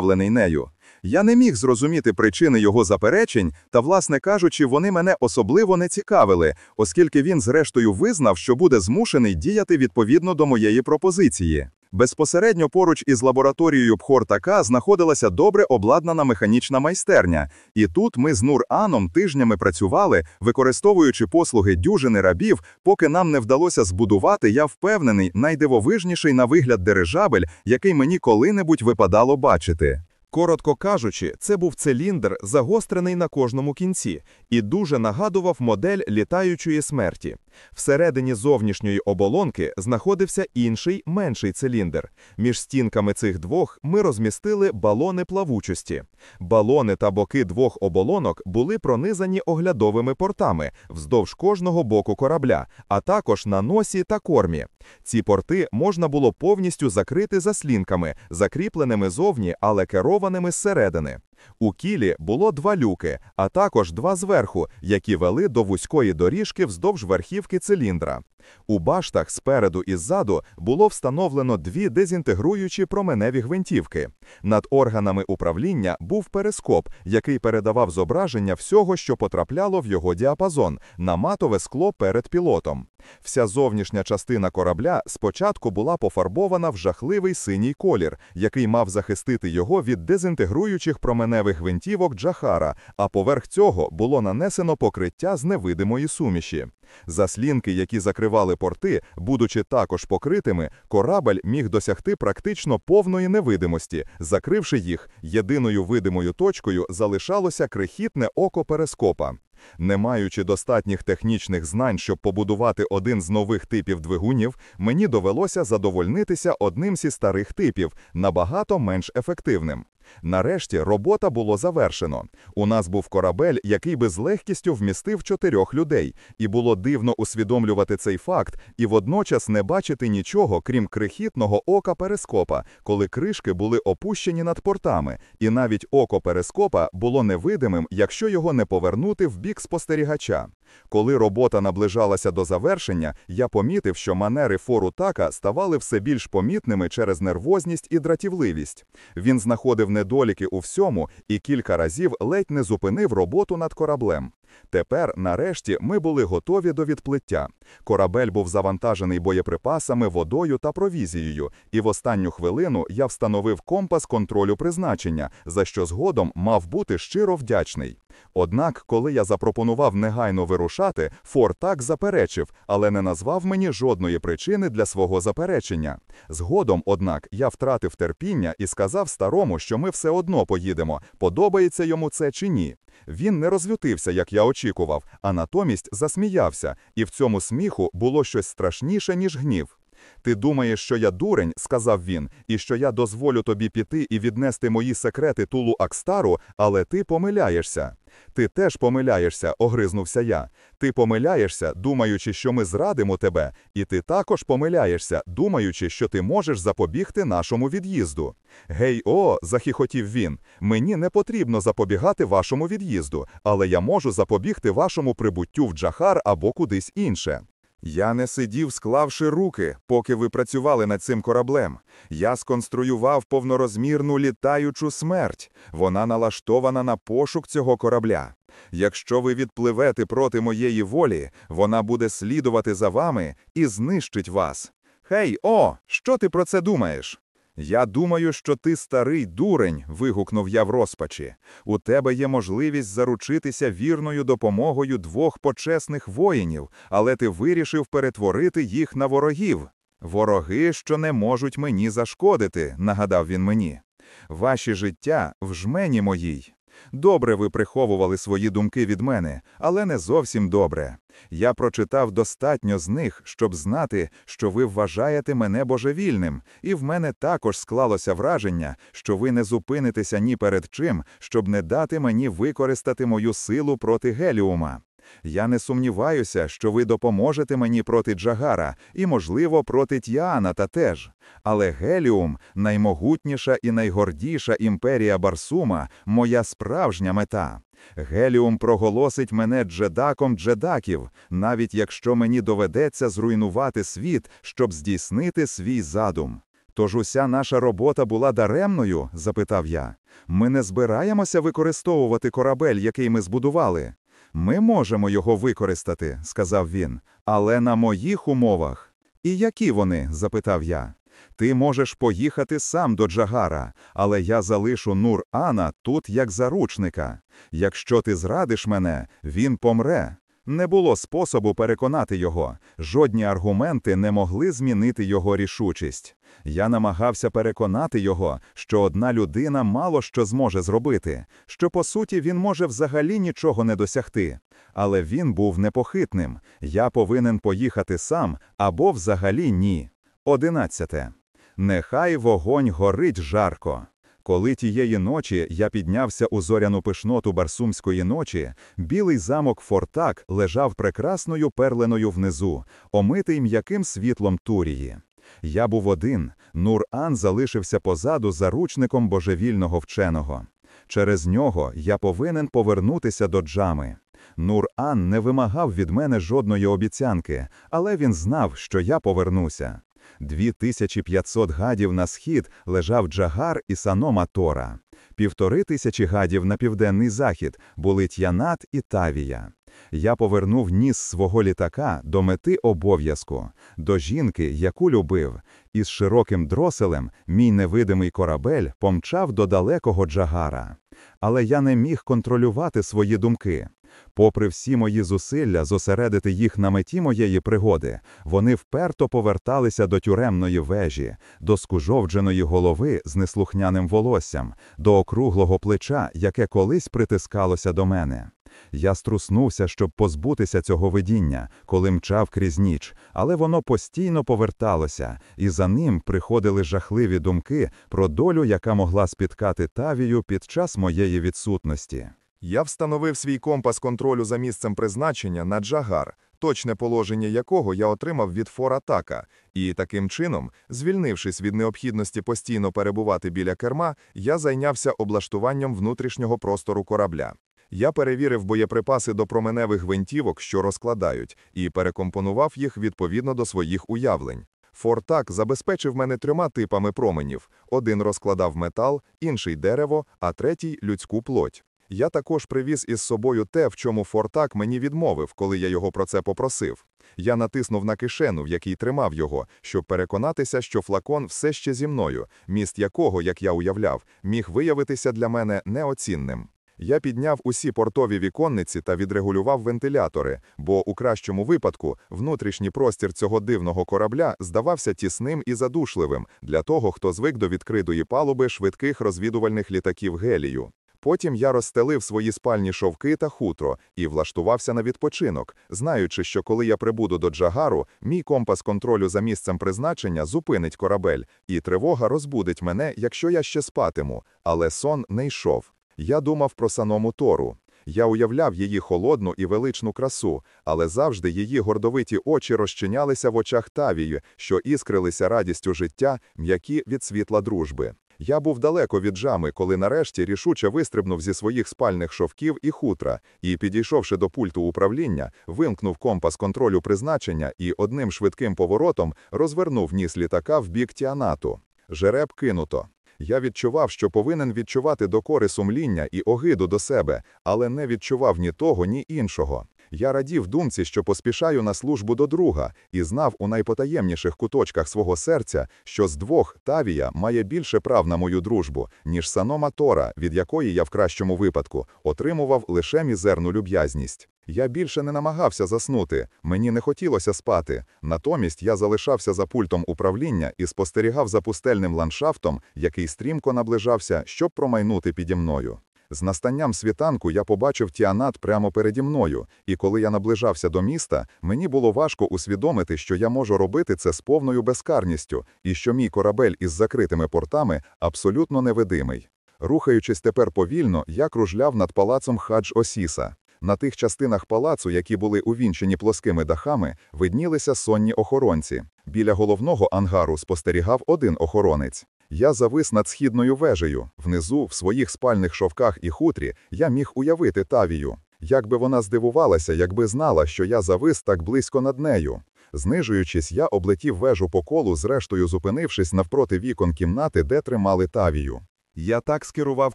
зацікавлений нею. Я не міг зрозуміти причини його заперечень, та, власне кажучи, вони мене особливо не цікавили, оскільки він, зрештою, визнав, що буде змушений діяти відповідно до моєї пропозиції. Безпосередньо поруч із лабораторією Пхортака знаходилася добре обладнана механічна майстерня, і тут ми з Нур-Аном тижнями працювали, використовуючи послуги дюжини рабів, поки нам не вдалося збудувати, я впевнений, найдивовижніший на вигляд дирижабель, який мені коли-небудь випадало бачити. Коротко кажучи, це був циліндр, загострений на кожному кінці, і дуже нагадував модель літаючої смерті. Всередині зовнішньої оболонки знаходився інший менший циліндр. Між стінками цих двох ми розмістили балони плавучості. Балони та боки двох оболонок були пронизані оглядовими портами вздовж кожного боку корабля, а також на носі та кормі. Ці порти можна було повністю закрити заслінками, закріпленими зовні, але керованими зсередини. У кілі було два люки, а також два зверху, які вели до вузької доріжки вздовж верхівки циліндра. У баштах спереду і ззаду було встановлено дві дезінтегруючі променеві гвинтівки. Над органами управління був перископ, який передавав зображення всього, що потрапляло в його діапазон, на матове скло перед пілотом. Вся зовнішня частина корабля спочатку була пофарбована в жахливий синій колір, який мав захистити його від дезінтегруючих променевих гвинтівок Джахара, а поверх цього було нанесено покриття з невидимої суміші. Заслінки, які закривали порти, будучи також покритими, корабель міг досягти практично повної невидимості. Закривши їх, єдиною видимою точкою залишалося крихітне око перископа. Не маючи достатніх технічних знань, щоб побудувати один з нових типів двигунів, мені довелося задовольнитися одним зі старих типів, набагато менш ефективним. Нарешті робота було завершено. У нас був корабель, який би з легкістю вмістив чотирьох людей, і було дивно усвідомлювати цей факт і водночас не бачити нічого, крім крихітного ока перископа, коли кришки були опущені над портами, і навіть око перископа було невидимим, якщо його не повернути в бік спостерігача. Коли робота наближалася до завершення, я помітив, що манери фору така ставали все більш помітними через нервозність і дратівливість. Він знаходив недоліки у всьому і кілька разів ледь не зупинив роботу над кораблем. Тепер, нарешті, ми були готові до відплиття. Корабель був завантажений боєприпасами, водою та провізією, і в останню хвилину я встановив компас контролю призначення, за що згодом мав бути щиро вдячний. Однак, коли я запропонував негайно вирушати, Фор так заперечив, але не назвав мені жодної причини для свого заперечення. Згодом, однак, я втратив терпіння і сказав старому, що ми все одно поїдемо, подобається йому це чи ні. Він не розлютився, як я очікував, а натомість засміявся, і в цьому сміху було щось страшніше, ніж гнів. Ти думаєш, що я дурень, сказав він, і що я дозволю тобі піти і віднести мої секрети тулу Акстару, але ти помиляєшся. Ти теж помиляєшся, огризнувся я. Ти помиляєшся, думаючи, що ми зрадимо тебе, і ти також помиляєшся, думаючи, що ти можеш запобігти нашому від'їзду. Гей, о, захихотів він. Мені не потрібно запобігати вашому від'їзду, але я можу запобігти вашому прибуттю в Джахар або кудись інше. Я не сидів, склавши руки, поки ви працювали над цим кораблем. Я сконструював повнорозмірну літаючу смерть. Вона налаштована на пошук цього корабля. Якщо ви відпливете проти моєї волі, вона буде слідувати за вами і знищить вас. Хей, о, що ти про це думаєш? Я думаю, що ти старий дурень, вигукнув я в розпачі. У тебе є можливість заручитися вірною допомогою двох почесних воїнів, але ти вирішив перетворити їх на ворогів. Вороги, що не можуть мені зашкодити, нагадав він мені. Ваші життя в жмені моїй. Добре ви приховували свої думки від мене, але не зовсім добре. Я прочитав достатньо з них, щоб знати, що ви вважаєте мене божевільним, і в мене також склалося враження, що ви не зупинитеся ні перед чим, щоб не дати мені використати мою силу проти геліума. Я не сумніваюся, що ви допоможете мені проти Джагара і, можливо, проти Тіана та теж. Але Геліум, наймогутніша і найгордіша імперія Барсума, моя справжня мета. Геліум проголосить мене джедаком джедаків, навіть якщо мені доведеться зруйнувати світ, щоб здійснити свій задум. Тож уся наша робота була даремною? запитав я. Ми не збираємося використовувати корабель, який ми збудували. Ми можемо його використати, сказав він, але на моїх умовах. І які вони? запитав я. Ти можеш поїхати сам до Джагара, але я залишу Нур Ана тут як заручника. Якщо ти зрадиш мене, він помре. Не було способу переконати його, жодні аргументи не могли змінити його рішучість. Я намагався переконати його, що одна людина мало що зможе зробити, що по суті він може взагалі нічого не досягти. Але він був непохитним. Я повинен поїхати сам або взагалі ні. Одинадцяте. Нехай вогонь горить жарко. Коли тієї ночі я піднявся у зоряну пишноту Барсумської ночі, білий замок Фортак лежав прекрасною перленою внизу, омитий м'яким світлом Турії. Я був один, Нур-Ан залишився позаду заручником божевільного вченого. Через нього я повинен повернутися до Джами. Нур-Ан не вимагав від мене жодної обіцянки, але він знав, що я повернуся. 2500 гадів на схід лежав Джагар і Санома Тора. Півтори тисячі гадів на південний захід були Т'янат і Тавія. Я повернув ніс свого літака до мети обов'язку, до жінки, яку любив, і з широким дроселем мій невидимий корабель помчав до далекого Джагара. Але я не міг контролювати свої думки. Попри всі мої зусилля зосередити їх на меті моєї пригоди, вони вперто поверталися до тюремної вежі, до скужовдженої голови з неслухняним волоссям, до округлого плеча, яке колись притискалося до мене. Я струснувся, щоб позбутися цього видіння, коли мчав крізь ніч, але воно постійно поверталося, і за ним приходили жахливі думки про долю, яка могла спіткати Тавію під час моєї відсутності. Я встановив свій компас контролю за місцем призначення на Джагар, точне положення якого я отримав від Форатака, і таким чином, звільнившись від необхідності постійно перебувати біля керма, я зайнявся облаштуванням внутрішнього простору корабля. Я перевірив боєприпаси до променевих гвинтівок, що розкладають, і перекомпонував їх відповідно до своїх уявлень. Фортак забезпечив мене трьома типами променів: один розкладав метал, інший дерево, а третій людську плоть. Я також привіз із собою те, в чому Фортак мені відмовив, коли я його про це попросив. Я натиснув на кишену, в якій тримав його, щоб переконатися, що флакон все ще зі мною, міст якого, як я уявляв, міг виявитися для мене неоцінним. Я підняв усі портові віконниці та відрегулював вентилятори, бо у кращому випадку внутрішній простір цього дивного корабля здавався тісним і задушливим для того, хто звик до відкритої палуби швидких розвідувальних літаків гелію. Потім я розстелив свої спальні шовки та хутро і влаштувався на відпочинок, знаючи, що коли я прибуду до Джагару, мій компас контролю за місцем призначення зупинить корабель, і тривога розбудить мене, якщо я ще спатиму. Але сон не йшов. Я думав про саному Тору. Я уявляв її холодну і величну красу, але завжди її гордовиті очі розчинялися в очах Тавії, що іскрилися радістю життя, м'які від світла дружби. Я був далеко від жами, коли нарешті рішуче вистрибнув зі своїх спальних шовків і хутра, і, підійшовши до пульту управління, вимкнув компас контролю призначення і одним швидким поворотом розвернув ніс літака в бік тіанату. Жереб кинуто. Я відчував, що повинен відчувати докори сумління і огиду до себе, але не відчував ні того, ні іншого. Я радів думці, що поспішаю на службу до друга, і знав у найпотаємніших куточках свого серця, що з двох Тавія має більше прав на мою дружбу, ніж Санома Тора, від якої я в кращому випадку отримував лише мізерну люб'язність. Я більше не намагався заснути, мені не хотілося спати. Натомість я залишався за пультом управління і спостерігав за пустельним ландшафтом, який стрімко наближався, щоб промайнути піді мною. З настанням світанку я побачив тіанат прямо переді мною, і коли я наближався до міста, мені було важко усвідомити, що я можу робити це з повною безкарністю, і що мій корабель із закритими портами абсолютно невидимий. Рухаючись тепер повільно, я кружляв над палацом Хадж Осіса. На тих частинах палацу, які були увінчені плоскими дахами, виднілися сонні охоронці. Біля головного ангару спостерігав один охоронець. Я завис над східною вежею. Внизу, в своїх спальних шовках і хутрі, я міг уявити Тавію. Як би вона здивувалася, якби знала, що я завис так близько над нею. Знижуючись, я облетів вежу по колу, зрештою зупинившись навпроти вікон кімнати, де тримали тавію. Я так скерував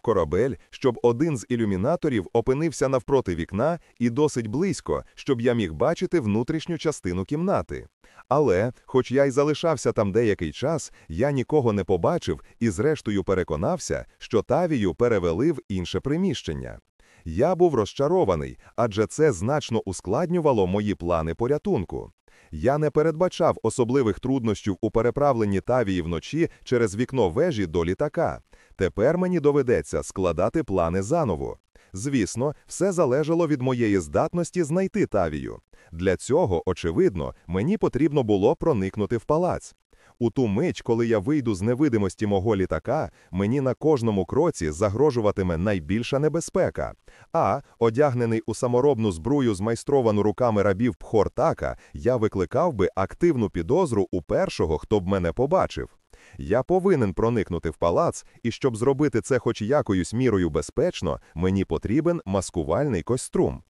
корабель, щоб один з ілюмінаторів опинився навпроти вікна і досить близько, щоб я міг бачити внутрішню частину кімнати. Але, хоч я й залишався там деякий час, я нікого не побачив і зрештою переконався, що Тавію перевели в інше приміщення. Я був розчарований, адже це значно ускладнювало мої плани порятунку. Я не передбачав особливих труднощів у переправленні Тавії вночі через вікно вежі до літака. Тепер мені доведеться складати плани заново. Звісно, все залежало від моєї здатності знайти Тавію. Для цього, очевидно, мені потрібно було проникнути в палац. У ту мить, коли я вийду з невидимості мого літака, мені на кожному кроці загрожуватиме найбільша небезпека. А, одягнений у саморобну збрую, змайстровану руками рабів Пхортака, я викликав би активну підозру у першого, хто б мене побачив. Я повинен проникнути в палац, і щоб зробити це хоч якоюсь мірою безпечно, мені потрібен маскувальний костюм.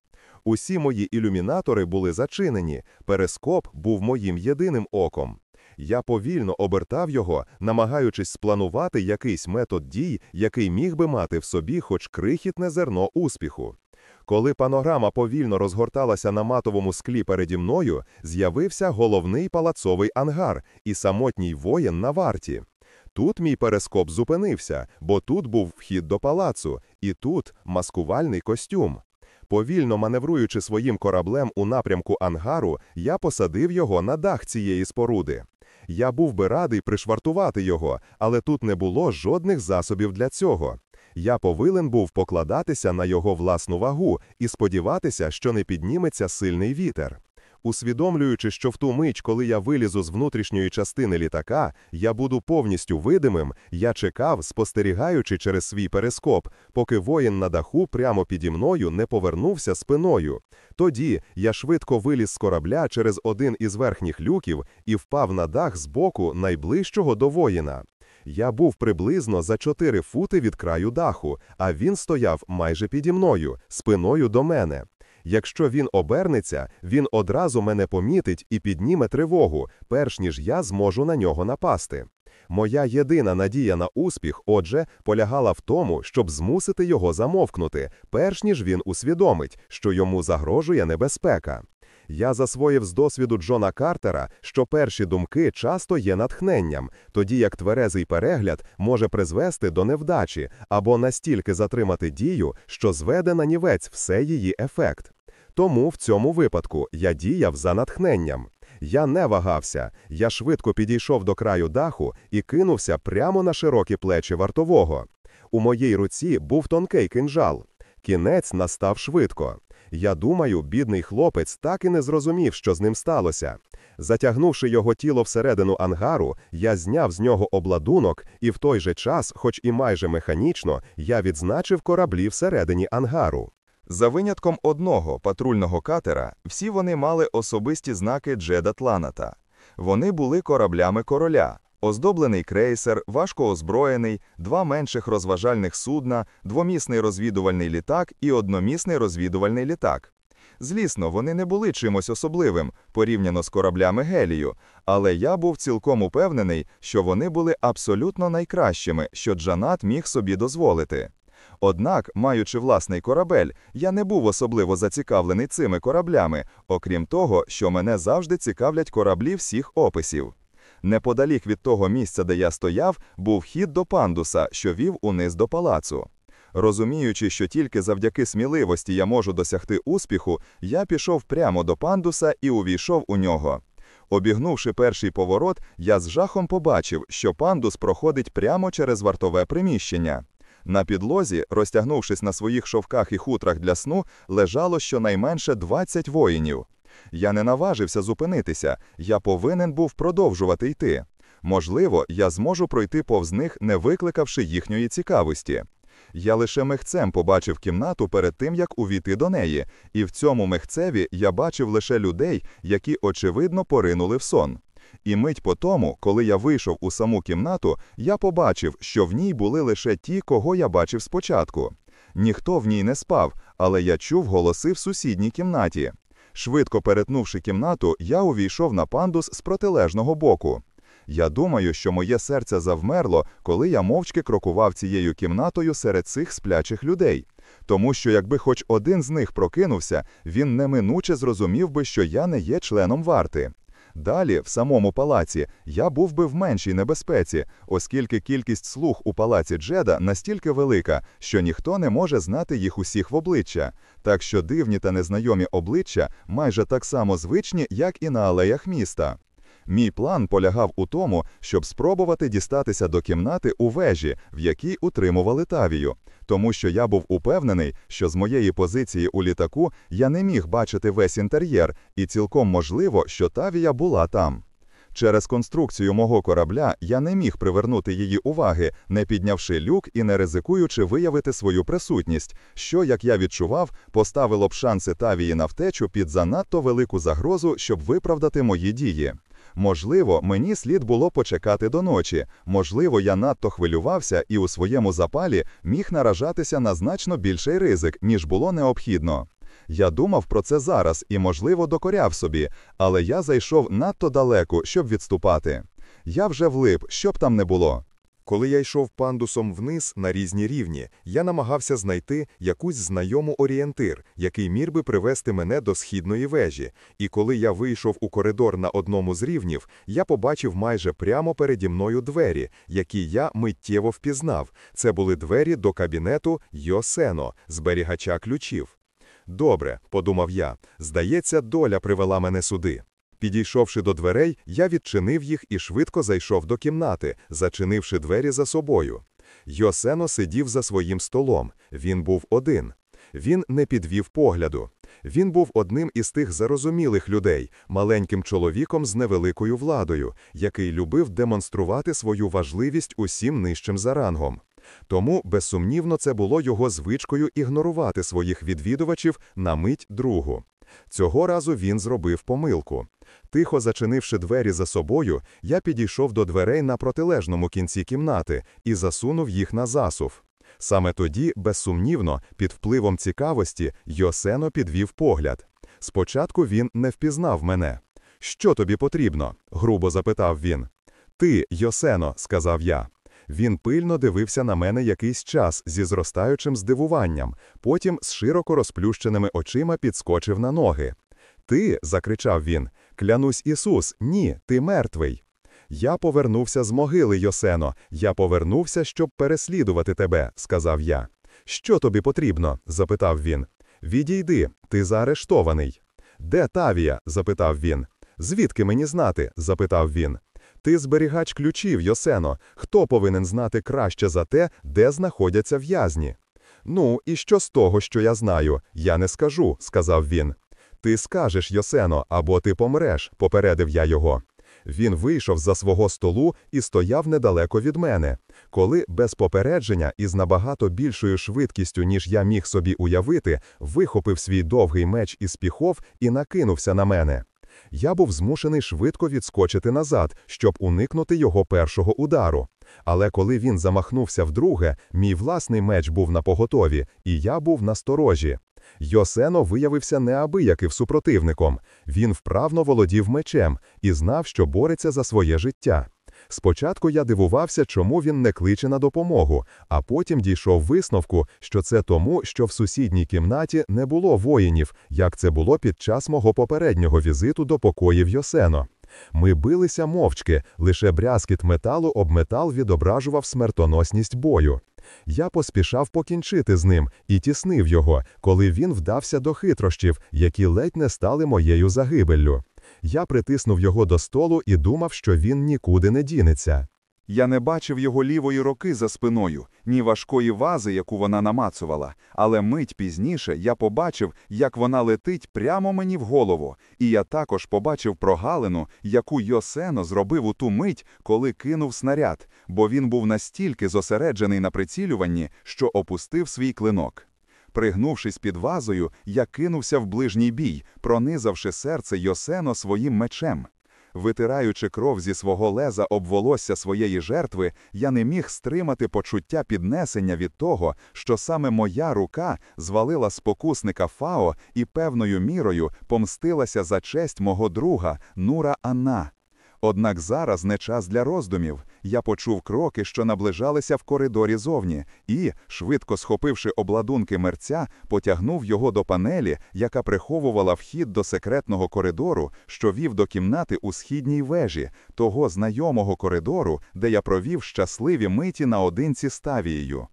Усі мої ілюмінатори були зачинені, перископ був моїм єдиним оком. Я повільно обертав його, намагаючись спланувати якийсь метод дій, який міг би мати в собі хоч крихітне зерно успіху. Коли панорама повільно розгорталася на матовому склі переді мною, з'явився головний палацовий ангар і самотній воїн на варті. Тут мій перископ зупинився, бо тут був вхід до палацу, і тут маскувальний костюм. Повільно маневруючи своїм кораблем у напрямку ангару, я посадив його на дах цієї споруди. Я був би радий пришвартувати його, але тут не було жодних засобів для цього. Я повинен був покладатися на його власну вагу і сподіватися, що не підніметься сильний вітер. Усвідомлюючи, що в ту мить, коли я вилізу з внутрішньої частини літака, я буду повністю видимим, я чекав, спостерігаючи через свій перископ, поки воїн на даху прямо піді мною не повернувся спиною. Тоді я швидко виліз з корабля через один із верхніх люків і впав на дах з боку найближчого до воїна. Я був приблизно за чотири фути від краю даху, а він стояв майже піді мною, спиною до мене. Якщо він обернеться, він одразу мене помітить і підніме тривогу, перш ніж я зможу на нього напасти. Моя єдина надія на успіх, отже, полягала в тому, щоб змусити його замовкнути, перш ніж він усвідомить, що йому загрожує небезпека. Я засвоїв з досвіду Джона Картера, що перші думки часто є натхненням, тоді як тверезий перегляд може призвести до невдачі або настільки затримати дію, що зведе на нівець все її ефект. Тому в цьому випадку я діяв за натхненням. Я не вагався, я швидко підійшов до краю даху і кинувся прямо на широкі плечі вартового. У моїй руці був тонкий кинжал. Кінець настав швидко. Я думаю, бідний хлопець так і не зрозумів, що з ним сталося. Затягнувши його тіло всередину ангару, я зняв з нього обладунок, і в той же час, хоч і майже механічно, я відзначив кораблі всередині ангару. За винятком одного патрульного катера, всі вони мали особисті знаки Джеда Тланата. Вони були кораблями короля, оздоблений крейсер, важко озброєний, два менших розважальних судна, двомісний розвідувальний літак і одномісний розвідувальний літак. Злісно, вони не були чимось особливим порівняно з кораблями Гелію, але я був цілком упевнений, що вони були абсолютно найкращими, що Джанат міг собі дозволити. Однак, маючи власний корабель, я не був особливо зацікавлений цими кораблями, окрім того, що мене завжди цікавлять кораблі всіх описів. Неподалік від того місця, де я стояв, був хід до пандуса, що вів униз до палацу. Розуміючи, що тільки завдяки сміливості я можу досягти успіху, я пішов прямо до пандуса і увійшов у нього. Обігнувши перший поворот, я з жахом побачив, що пандус проходить прямо через вартове приміщення. На підлозі, розтягнувшись на своїх шовках і хутрах для сну, лежало щонайменше 20 воїнів. Я не наважився зупинитися, я повинен був продовжувати йти. Можливо, я зможу пройти повз них, не викликавши їхньої цікавості. Я лише мехцем побачив кімнату перед тим, як увійти до неї, і в цьому мехцеві я бачив лише людей, які, очевидно, поринули в сон. І мить по тому, коли я вийшов у саму кімнату, я побачив, що в ній були лише ті, кого я бачив спочатку. Ніхто в ній не спав, але я чув голоси в сусідній кімнаті. Швидко перетнувши кімнату, я увійшов на пандус з протилежного боку. Я думаю, що моє серце завмерло, коли я мовчки крокував цією кімнатою серед цих сплячих людей. Тому що якби хоч один з них прокинувся, він неминуче зрозумів би, що я не є членом варти. Далі, в самому палаці, я був би в меншій небезпеці, оскільки кількість слуг у палаці Джеда настільки велика, що ніхто не може знати їх усіх в обличчя. Так що дивні та незнайомі обличчя майже так само звичні, як і на алеях міста. Мій план полягав у тому, щоб спробувати дістатися до кімнати у вежі, в якій утримували Тавію, тому що я був упевнений, що з моєї позиції у літаку я не міг бачити весь інтер'єр, і цілком можливо, що Тавія була там. Через конструкцію мого корабля я не міг привернути її уваги, не піднявши люк і не ризикуючи виявити свою присутність, що, як я відчував, поставило б шанси Тавії на втечу під занадто велику загрозу, щоб виправдати мої дії. Можливо, мені слід було почекати до ночі. Можливо, я надто хвилювався і у своєму запалі міг наражатися на значно більший ризик, ніж було необхідно. Я думав про це зараз і, можливо, докоряв собі, але я зайшов надто далеко, щоб відступати. Я вже влип, що б там не було. Коли я йшов пандусом вниз на різні рівні, я намагався знайти якусь знайому орієнтир, який міг би привести мене до східної вежі. І коли я вийшов у коридор на одному з рівнів, я побачив майже прямо переді мною двері, які я миттєво впізнав. Це були двері до кабінету Йосено, зберігача ключів. Добре, подумав я, здається, доля привела мене сюди. Підійшовши до дверей, я відчинив їх і швидко зайшов до кімнати, зачинивши двері за собою. Йосено сидів за своїм столом. Він був один. Він не підвів погляду. Він був одним із тих зарозумілих людей, маленьким чоловіком з невеликою владою, який любив демонструвати свою важливість усім нижчим за рангом. Тому, безсумнівно, це було його звичкою ігнорувати своїх відвідувачів на мить другу. Цього разу він зробив помилку. Тихо зачинивши двері за собою, я підійшов до дверей на протилежному кінці кімнати і засунув їх на засув. Саме тоді, безсумнівно, під впливом цікавості, Йосено підвів погляд. Спочатку він не впізнав мене. Що тобі потрібно? грубо запитав він. Ти, Йосено, сказав я. Він пильно дивився на мене якийсь час зі зростаючим здивуванням, потім з широко розплющеними очима підскочив на ноги. Ти, закричав він, клянусь Ісус, ні, ти мертвий. Я повернувся з могили, Йосено, я повернувся, щоб переслідувати тебе, сказав я. Що тобі потрібно? запитав він. Відійди, ти заарештований. Де Тавія? запитав він. Звідки мені знати? запитав він. Ти зберігач ключів, Йосено. Хто повинен знати краще за те, де знаходяться в'язні? Ну, і що з того, що я знаю? Я не скажу, сказав він. Ти скажеш, Йосено, або ти помреш, попередив я його. Він вийшов за свого столу і стояв недалеко від мене. Коли без попередження і з набагато більшою швидкістю, ніж я міг собі уявити, вихопив свій довгий меч із піхов і накинувся на мене. Я був змушений швидко відскочити назад, щоб уникнути його першого удару. Але коли він замахнувся вдруге, мій власний меч був на поготові, і я був на сторожі. Йосено виявився неабияким супротивником. Він вправно володів мечем і знав, що бореться за своє життя. Спочатку я дивувався, чому він не кличе на допомогу, а потім дійшов висновку, що це тому, що в сусідній кімнаті не було воїнів, як це було під час мого попереднього візиту до покоїв Йосено. Ми билися мовчки, лише брязкіт металу об метал відображував смертоносність бою. Я поспішав покінчити з ним і тіснив його, коли він вдався до хитрощів, які ледь не стали моєю загибеллю. Я притиснув його до столу і думав, що він нікуди не дінеться. Я не бачив його лівої руки за спиною, ні важкої вази, яку вона намацувала, але мить пізніше я побачив, як вона летить прямо мені в голову, і я також побачив прогалину, яку Йосено зробив у ту мить, коли кинув снаряд, бо він був настільки зосереджений на прицілюванні, що опустив свій клинок. Пригнувшись під вазою, я кинувся в ближній бій, пронизавши серце Йосено своїм мечем. Витираючи кров зі свого леза об волосся своєї жертви, я не міг стримати почуття піднесення від того, що саме моя рука звалила спокусника Фао і певною мірою помстилася за честь мого друга Нура Анна. Однак зараз не час для роздумів. Я почув кроки, що наближалися в коридорі зовні, і, швидко схопивши обладунки мерця, потягнув його до панелі, яка приховувала вхід до секретного коридору, що вів до кімнати у східній вежі, того знайомого коридору, де я провів щасливі миті наодинці з Тавією.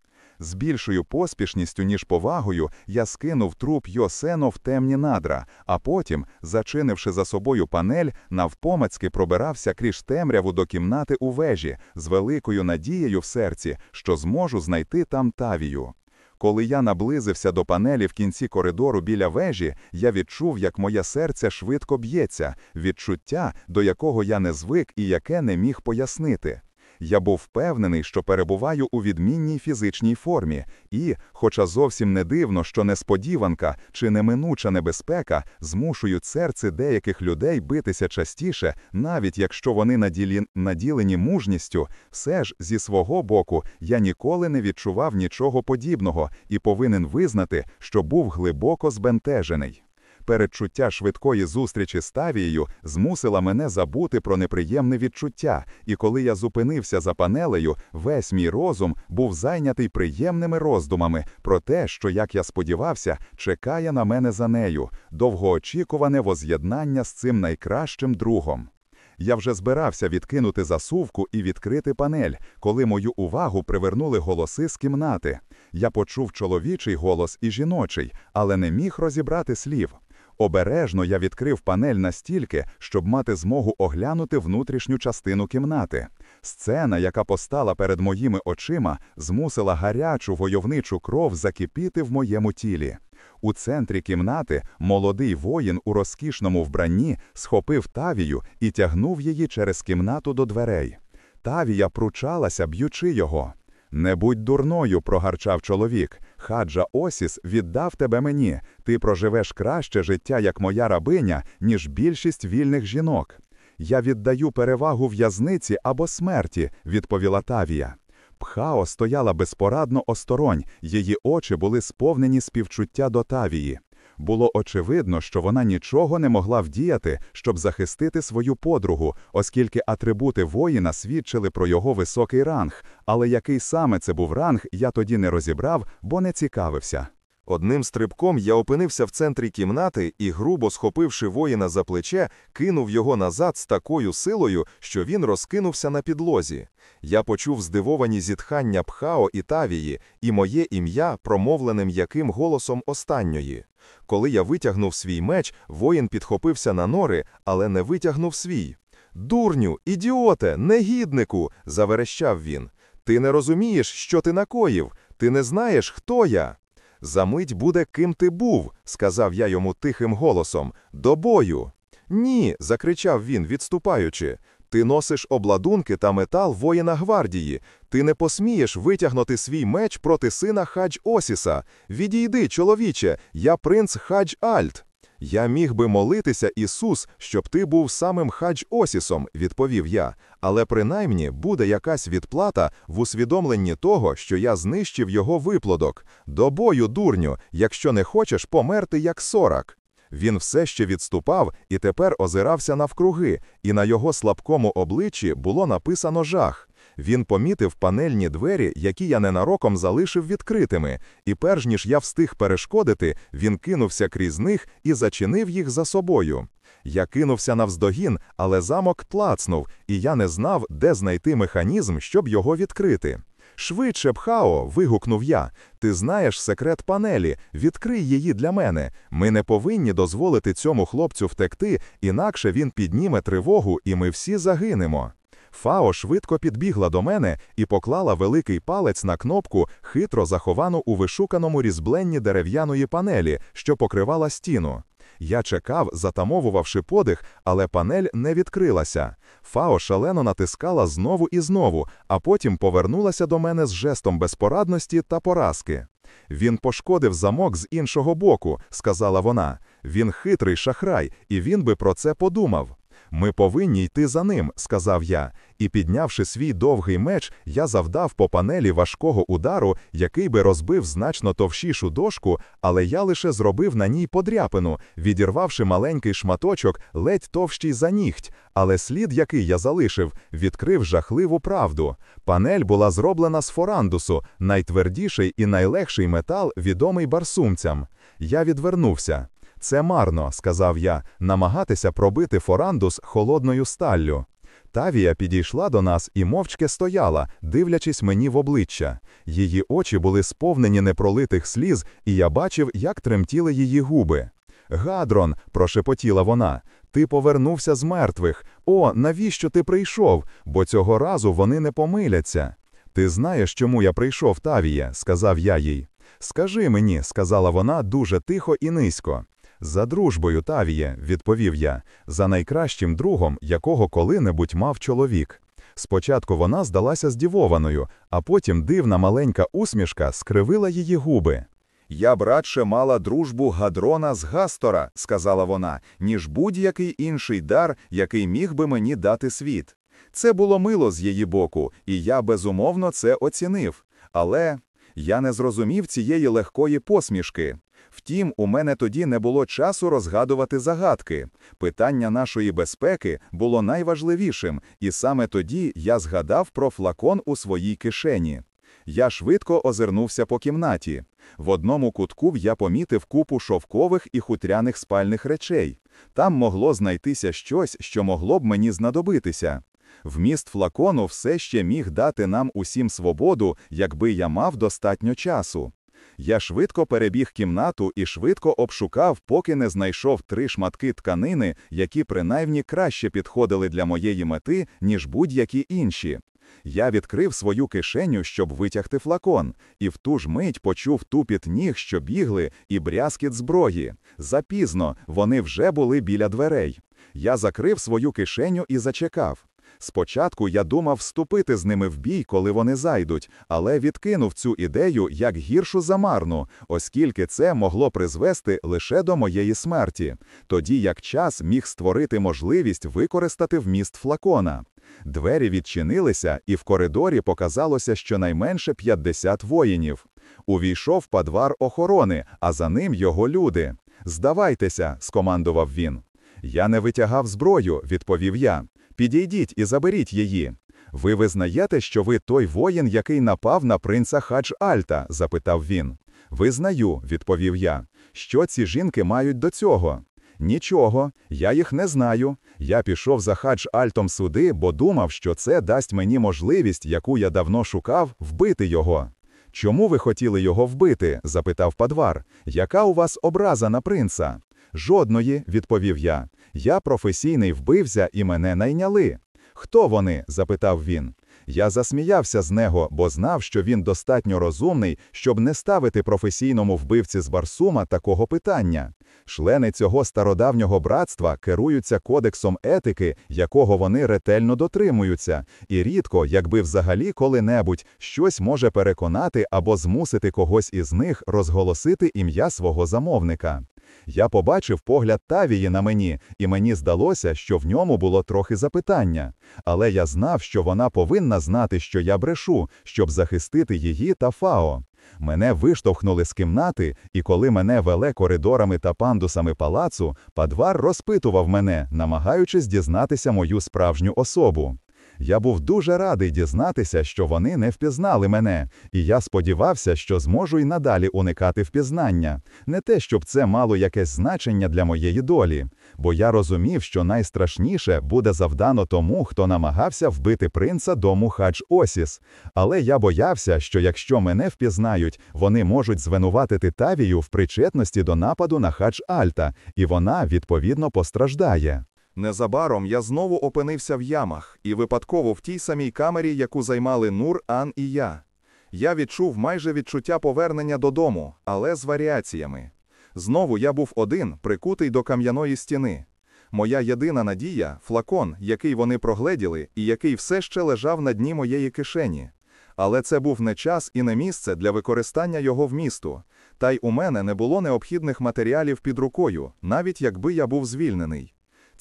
З більшою поспішністю, ніж повагою, я скинув труп Йосено в темні надра, а потім, зачинивши за собою панель, навпомацьки пробирався крізь темряву до кімнати у вежі з великою надією в серці, що зможу знайти там тавію. Коли я наблизився до панелі в кінці коридору біля вежі, я відчув, як моє серце швидко б'ється, відчуття, до якого я не звик і яке не міг пояснити. Я був впевнений, що перебуваю у відмінній фізичній формі, і, хоча зовсім не дивно, що несподіванка чи неминуча небезпека змушують серце деяких людей битися частіше, навіть якщо вони наділі... наділені мужністю, все ж зі свого боку я ніколи не відчував нічого подібного і повинен визнати, що був глибоко збентежений. Передчуття швидкої зустрічі з Тавією змусила мене забути про неприємне відчуття, і коли я зупинився за панелею, весь мій розум був зайнятий приємними роздумами про те, що, як я сподівався, чекає на мене за нею, довгоочікуване воз'єднання з цим найкращим другом. Я вже збирався відкинути засувку і відкрити панель, коли мою увагу привернули голоси з кімнати. Я почув чоловічий голос і жіночий, але не міг розібрати слів. Обережно я відкрив панель настільки, щоб мати змогу оглянути внутрішню частину кімнати. Сцена, яка постала перед моїми очима, змусила гарячу войовничу кров закипіти в моєму тілі. У центрі кімнати молодий воїн у розкішному вбранні схопив тавію і тягнув її через кімнату до дверей. Тавія пручалася, б'ючи його. Не будь дурною, прогарчав чоловік. Хаджа Осіс віддав тебе мені. Ти проживеш краще життя, як моя рабиня, ніж більшість вільних жінок. Я віддаю перевагу в'язниці або смерті, відповіла Тавія. Пхао стояла безпорадно осторонь, її очі були сповнені співчуття до Тавії. Було очевидно, що вона нічого не могла вдіяти, щоб захистити свою подругу, оскільки атрибути воїна свідчили про його високий ранг, але який саме це був ранг, я тоді не розібрав, бо не цікавився. Одним стрибком я опинився в центрі кімнати і, грубо схопивши воїна за плече, кинув його назад з такою силою, що він розкинувся на підлозі. Я почув здивовані зітхання Пхао і Тавії, і моє ім'я, промовленим яким голосом останньої. Коли я витягнув свій меч, воїн підхопився на нори, але не витягнув свій. Дурню, ідіоте, негіднику, заверещав він. Ти не розумієш, що ти накоїв, ти не знаєш, хто я. Замить буде, ким ти був, сказав я йому тихим голосом. До бою. Ні, закричав він, відступаючи. Ти носиш обладунки та метал воїна гвардії. Ти не посмієш витягнути свій меч проти сина Хадж Осіса. Відійди, чоловіче, я принц Хадж Альт. Я міг би молитися, Ісус, щоб ти був самим Хадж Осісом, відповів я, але принаймні буде якась відплата в усвідомленні того, що я знищив його виплодок. До бою, дурню, якщо не хочеш померти як сорак. Він все ще відступав і тепер озирався навкруги, і на його слабкому обличчі було написано жах. Він помітив панельні двері, які я ненароком залишив відкритими, і перш ніж я встиг перешкодити, він кинувся крізь них і зачинив їх за собою. Я кинувся навздогін, але замок тлацнув, і я не знав, де знайти механізм, щоб його відкрити. Швидше, Пхао, вигукнув я. Ти знаєш секрет панелі, відкрий її для мене. Ми не повинні дозволити цьому хлопцю втекти, інакше він підніме тривогу, і ми всі загинемо. Фао швидко підбігла до мене і поклала великий палець на кнопку, хитро заховану у вишуканому різбленні дерев'яної панелі, що покривала стіну. Я чекав, затамовувавши подих, але панель не відкрилася. Фао шалено натискала знову і знову, а потім повернулася до мене з жестом безпорадності та поразки. Він пошкодив замок з іншого боку, сказала вона. Він хитрий шахрай, і він би про це подумав. Ми повинні йти за ним, сказав я, і піднявши свій довгий меч, я завдав по панелі важкого удару, який би розбив значно товщішу дошку, але я лише зробив на ній подряпину, відірвавши маленький шматочок, ледь товщий за нігть. Але слід, який я залишив, відкрив жахливу правду. Панель була зроблена з форандусу, найтвердіший і найлегший метал, відомий барсумцям. Я відвернувся. Це марно, сказав я, намагатися пробити форандус холодною сталлю. Тавія підійшла до нас і мовчки стояла, дивлячись мені в обличчя. Її очі були сповнені непролитих сліз, і я бачив, як тремтіли її губи. Гадрон, прошепотіла вона, ти повернувся з мертвих. О, навіщо ти прийшов? Бо цього разу вони не помиляться. Ти знаєш, чому я прийшов, Тавія, сказав я їй. Скажи мені, сказала вона дуже тихо і низько. За дружбою, Тавіє, відповів я, за найкращим другом, якого коли-небудь мав чоловік. Спочатку вона здалася здивованою, а потім дивна маленька усмішка скривила її губи. Я б радше мала дружбу Гадрона з Гастора, сказала вона, ніж будь-який інший дар, який міг би мені дати світ. Це було мило з її боку, і я безумовно це оцінив. Але я не зрозумів цієї легкої посмішки. Втім, у мене тоді не було часу розгадувати загадки. Питання нашої безпеки було найважливішим, і саме тоді я згадав про флакон у своїй кишені. Я швидко озирнувся по кімнаті. В одному кутку я помітив купу шовкових і хутряних спальних речей. Там могло знайтися щось, що могло б мені знадобитися. Вміст флакону все ще міг дати нам усім свободу, якби я мав достатньо часу. Я швидко перебіг кімнату і швидко обшукав, поки не знайшов три шматки тканини, які принаймні краще підходили для моєї мети, ніж будь-які інші. Я відкрив свою кишеню, щоб витягти флакон, і в ту ж мить почув тупіт ніг, що бігли, і брязкіт зброї. Запізно вони вже були біля дверей. Я закрив свою кишеню і зачекав. Спочатку я думав вступити з ними в бій, коли вони зайдуть, але відкинув цю ідею як гіршу замарну, оскільки це могло призвести лише до моєї смерті, тоді як час міг створити можливість використати вміст флакона. Двері відчинилися, і в коридорі показалося щонайменше 50 воїнів. Увійшов падвар охорони, а за ним його люди. Здавайтеся, скомандував він. Я не витягав зброю, відповів я. Підійдіть і заберіть її. Ви визнаєте, що ви той воїн, який напав на принца Хадж Альта? запитав він. Визнаю, відповів я. Що ці жінки мають до цього? Нічого, я їх не знаю. Я пішов за хадж Альтом суди, бо думав, що це дасть мені можливість, яку я давно шукав, вбити його. Чому ви хотіли його вбити? запитав Падвар. Яка у вас образа на принца? Жодної, відповів я. Я професійний вбивця і мене найняли. Хто вони? запитав він. Я засміявся з нього, бо знав, що він достатньо розумний, щоб не ставити професійному вбивці з Барсума такого питання. Члени цього стародавнього братства керуються кодексом етики, якого вони ретельно дотримуються, і рідко, якби взагалі коли-небудь щось може переконати або змусити когось із них розголосити ім'я свого замовника. Я побачив погляд Тавії на мені, і мені здалося, що в ньому було трохи запитання. Але я знав, що вона повинна знати, що я брешу, щоб захистити її та Фао. Мене виштовхнули з кімнати, і коли мене веле коридорами та пандусами палацу, Падвар розпитував мене, намагаючись дізнатися мою справжню особу. Я був дуже радий дізнатися, що вони не впізнали мене, і я сподівався, що зможу й надалі уникати впізнання. Не те, щоб це мало якесь значення для моєї долі, бо я розумів, що найстрашніше буде завдано тому, хто намагався вбити принца дому Хадж Осіс. Але я боявся, що якщо мене впізнають, вони можуть звинуватити Тавію в причетності до нападу на Хадж Альта, і вона відповідно постраждає. Незабаром я знову опинився в ямах і випадково в тій самій камері, яку займали Нур, Ан і я. Я відчув майже відчуття повернення додому, але з варіаціями. Знову я був один, прикутий до кам'яної стіни. Моя єдина надія флакон, який вони прогледіли, і який все ще лежав на дні моєї кишені. Але це був не час і не місце для використання його вмісту. Та й у мене не було необхідних матеріалів під рукою, навіть якби я був звільнений.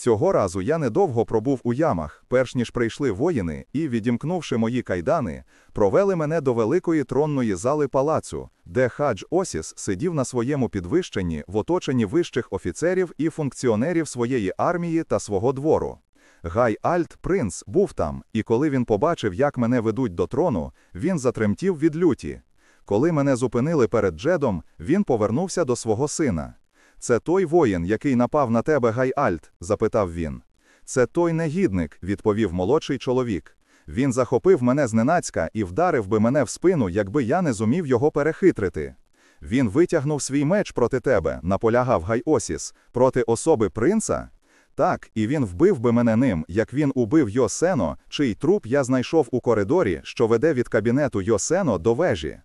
Цього разу я недовго пробув у ямах, перш ніж прийшли воїни і, відімкнувши мої кайдани, провели мене до великої тронної зали палацу, де хадж Осіс сидів на своєму підвищенні в оточенні вищих офіцерів і функціонерів своєї армії та свого двору. Гай Альт, принц, був там, і коли він побачив, як мене ведуть до трону, він затремтів від люті. Коли мене зупинили перед Джедом, він повернувся до свого сина. Це той воїн, який напав на тебе, Гай Альт? запитав він. Це той негідник, відповів молодший чоловік. Він захопив мене зненацька і вдарив би мене в спину, якби я не зумів його перехитрити. Він витягнув свій меч проти тебе, наполягав Гайосіс, проти особи принца? Так, і він вбив би мене ним, як він убив Йосено, чий труп я знайшов у коридорі, що веде від кабінету Йосено до вежі.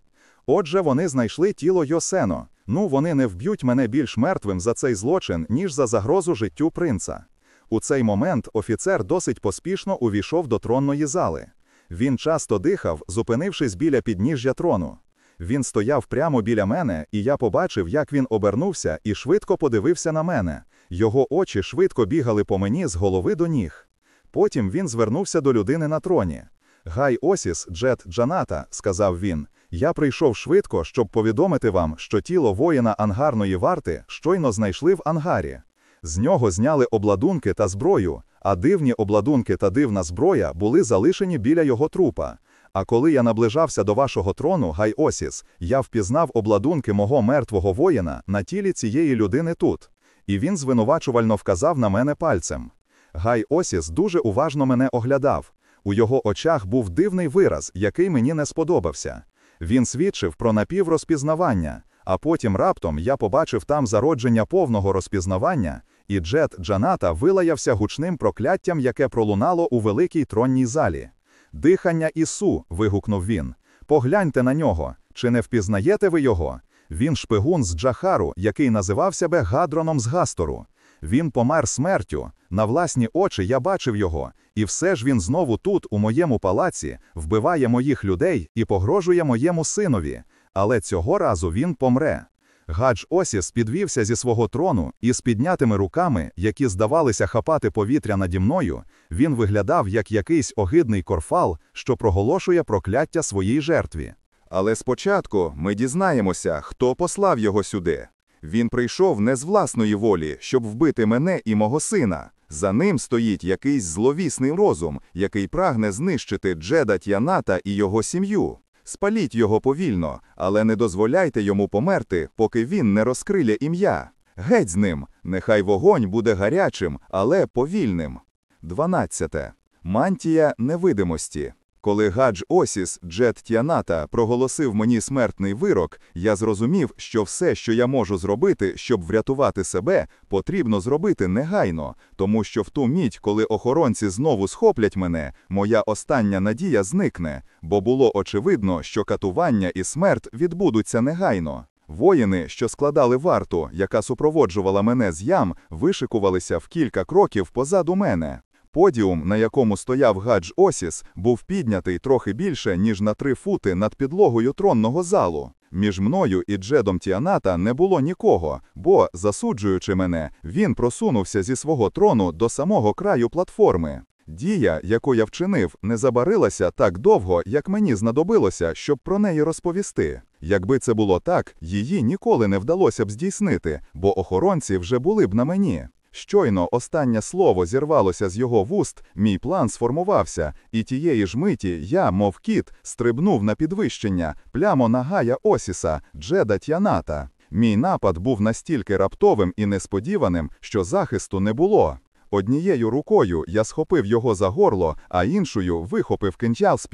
Отже, вони знайшли тіло Йосено. Ну, вони не вб'ють мене більш мертвим за цей злочин, ніж за загрозу життю принца. У цей момент офіцер досить поспішно увійшов до тронної зали. Він часто дихав, зупинившись біля підніжжя трону. Він стояв прямо біля мене, і я побачив, як він обернувся і швидко подивився на мене. Його очі швидко бігали по мені з голови до ніг. Потім він звернувся до людини на троні. Гай Осіс, Джет Джаната, сказав він, я прийшов швидко, щоб повідомити вам, що тіло воїна ангарної варти щойно знайшли в ангарі. З нього зняли обладунки та зброю, а дивні обладунки та дивна зброя були залишені біля його трупа. А коли я наближався до вашого трону, Гай Осіс, я впізнав обладунки мого мертвого воїна на тілі цієї людини тут. І він звинувачувально вказав на мене пальцем. Гай Осіс дуже уважно мене оглядав. У його очах був дивний вираз, який мені не сподобався. Він свідчив про напіврозпізнавання, а потім раптом я побачив там зародження повного розпізнавання, і Джет Джаната вилаявся гучним прокляттям, яке пролунало у великій тронній залі. Дихання Ісу. вигукнув він. Погляньте на нього. Чи не впізнаєте ви його? Він шпигун з Джахару, який називав себе Гадроном з Гастору. Він помер смертю. На власні очі я бачив його, і все ж він знову тут, у моєму палаці, вбиває моїх людей і погрожує моєму синові. Але цього разу він помре. Гадж Осіс підвівся зі свого трону і з піднятими руками, які здавалися хапати повітря наді мною, він виглядав як якийсь огидний корфал, що проголошує прокляття своїй жертві. Але спочатку ми дізнаємося, хто послав його сюди. Він прийшов не з власної волі, щоб вбити мене і мого сина. За ним стоїть якийсь зловісний розум, який прагне знищити Джеда Тяната і його сім'ю. Спаліть його повільно, але не дозволяйте йому померти, поки він не розкриє ім'я. Геть з ним, нехай вогонь буде гарячим, але повільним. 12. Мантія невидимості. Коли Гадж Осіс Джет Тіаната проголосив мені смертний вирок, я зрозумів, що все, що я можу зробити, щоб врятувати себе, потрібно зробити негайно, тому що в ту мідь, коли охоронці знову схоплять мене, моя остання надія зникне, бо було очевидно, що катування і смерть відбудуться негайно. Воїни, що складали варту, яка супроводжувала мене з ям, вишикувалися в кілька кроків позаду мене. Подіум, на якому стояв гадж Осіс, був піднятий трохи більше, ніж на три фути над підлогою тронного залу. Між мною і Джедом Тіаната не було нікого, бо, засуджуючи мене, він просунувся зі свого трону до самого краю платформи. Дія, яку я вчинив, не забарилася так довго, як мені знадобилося, щоб про неї розповісти. Якби це було так, її ніколи не вдалося б здійснити, бо охоронці вже були б на мені. Щойно останнє слово зірвалося з його вуст, мій план сформувався, і тієї ж миті я, мов кіт, стрибнув на підвищення, плямо на Гая Осіса, Джеда Тяната. Мій напад був настільки раптовим і несподіваним, що захисту не було. Однією рукою я схопив його за горло, а іншою вихопив кинджал з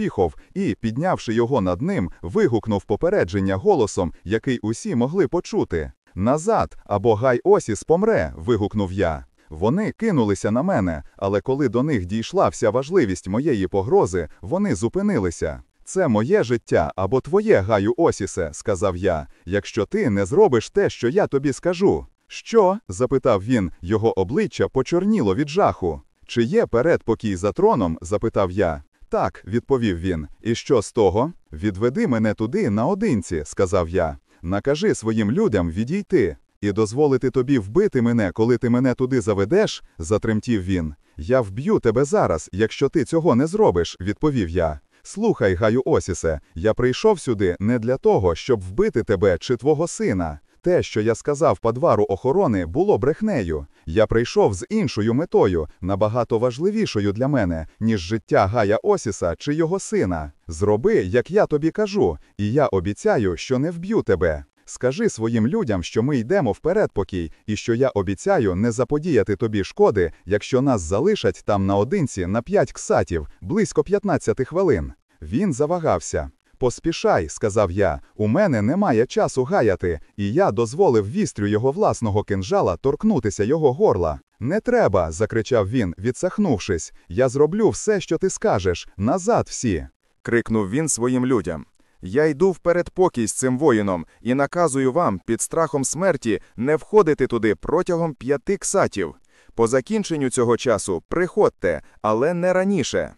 і, піднявши його над ним, вигукнув попередження голосом, який усі могли почути. Назад, або Гай Осіс помре. вигукнув я. Вони кинулися на мене, але коли до них дійшла вся важливість моєї погрози, вони зупинилися. Це моє життя або твоє, Гаю Осісе, сказав я, якщо ти не зробиш те, що я тобі скажу. Що? запитав він, його обличчя почорніло від жаху. Чи є передпокій за троном? запитав я. Так, відповів він. І що з того? Відведи мене туди наодинці, сказав я. Накажи своїм людям відійти. І дозволити тобі вбити мене, коли ти мене туди заведеш, затремтів він. Я вб'ю тебе зараз, якщо ти цього не зробиш, відповів я. Слухай, Гаю Осісе, я прийшов сюди не для того, щоб вбити тебе чи твого сина. Те, що я сказав подвару охорони, було брехнею. Я прийшов з іншою метою, набагато важливішою для мене, ніж життя Гая Осіса чи його сина. Зроби, як я тобі кажу, і я обіцяю, що не вб'ю тебе. Скажи своїм людям, що ми йдемо в передпокій, і що я обіцяю не заподіяти тобі шкоди, якщо нас залишать там наодинці на п'ять ксатів, близько 15 хвилин. Він завагався. Поспішай, сказав я, у мене немає часу гаяти, і я дозволив вістрю його власного кинжала торкнутися його горла. Не треба, закричав він, відсахнувшись. Я зроблю все, що ти скажеш. Назад всі. крикнув він своїм людям. Я йду в передпокій з цим воїном і наказую вам під страхом смерті не входити туди протягом п'яти ксатів. По закінченню цього часу приходьте, але не раніше.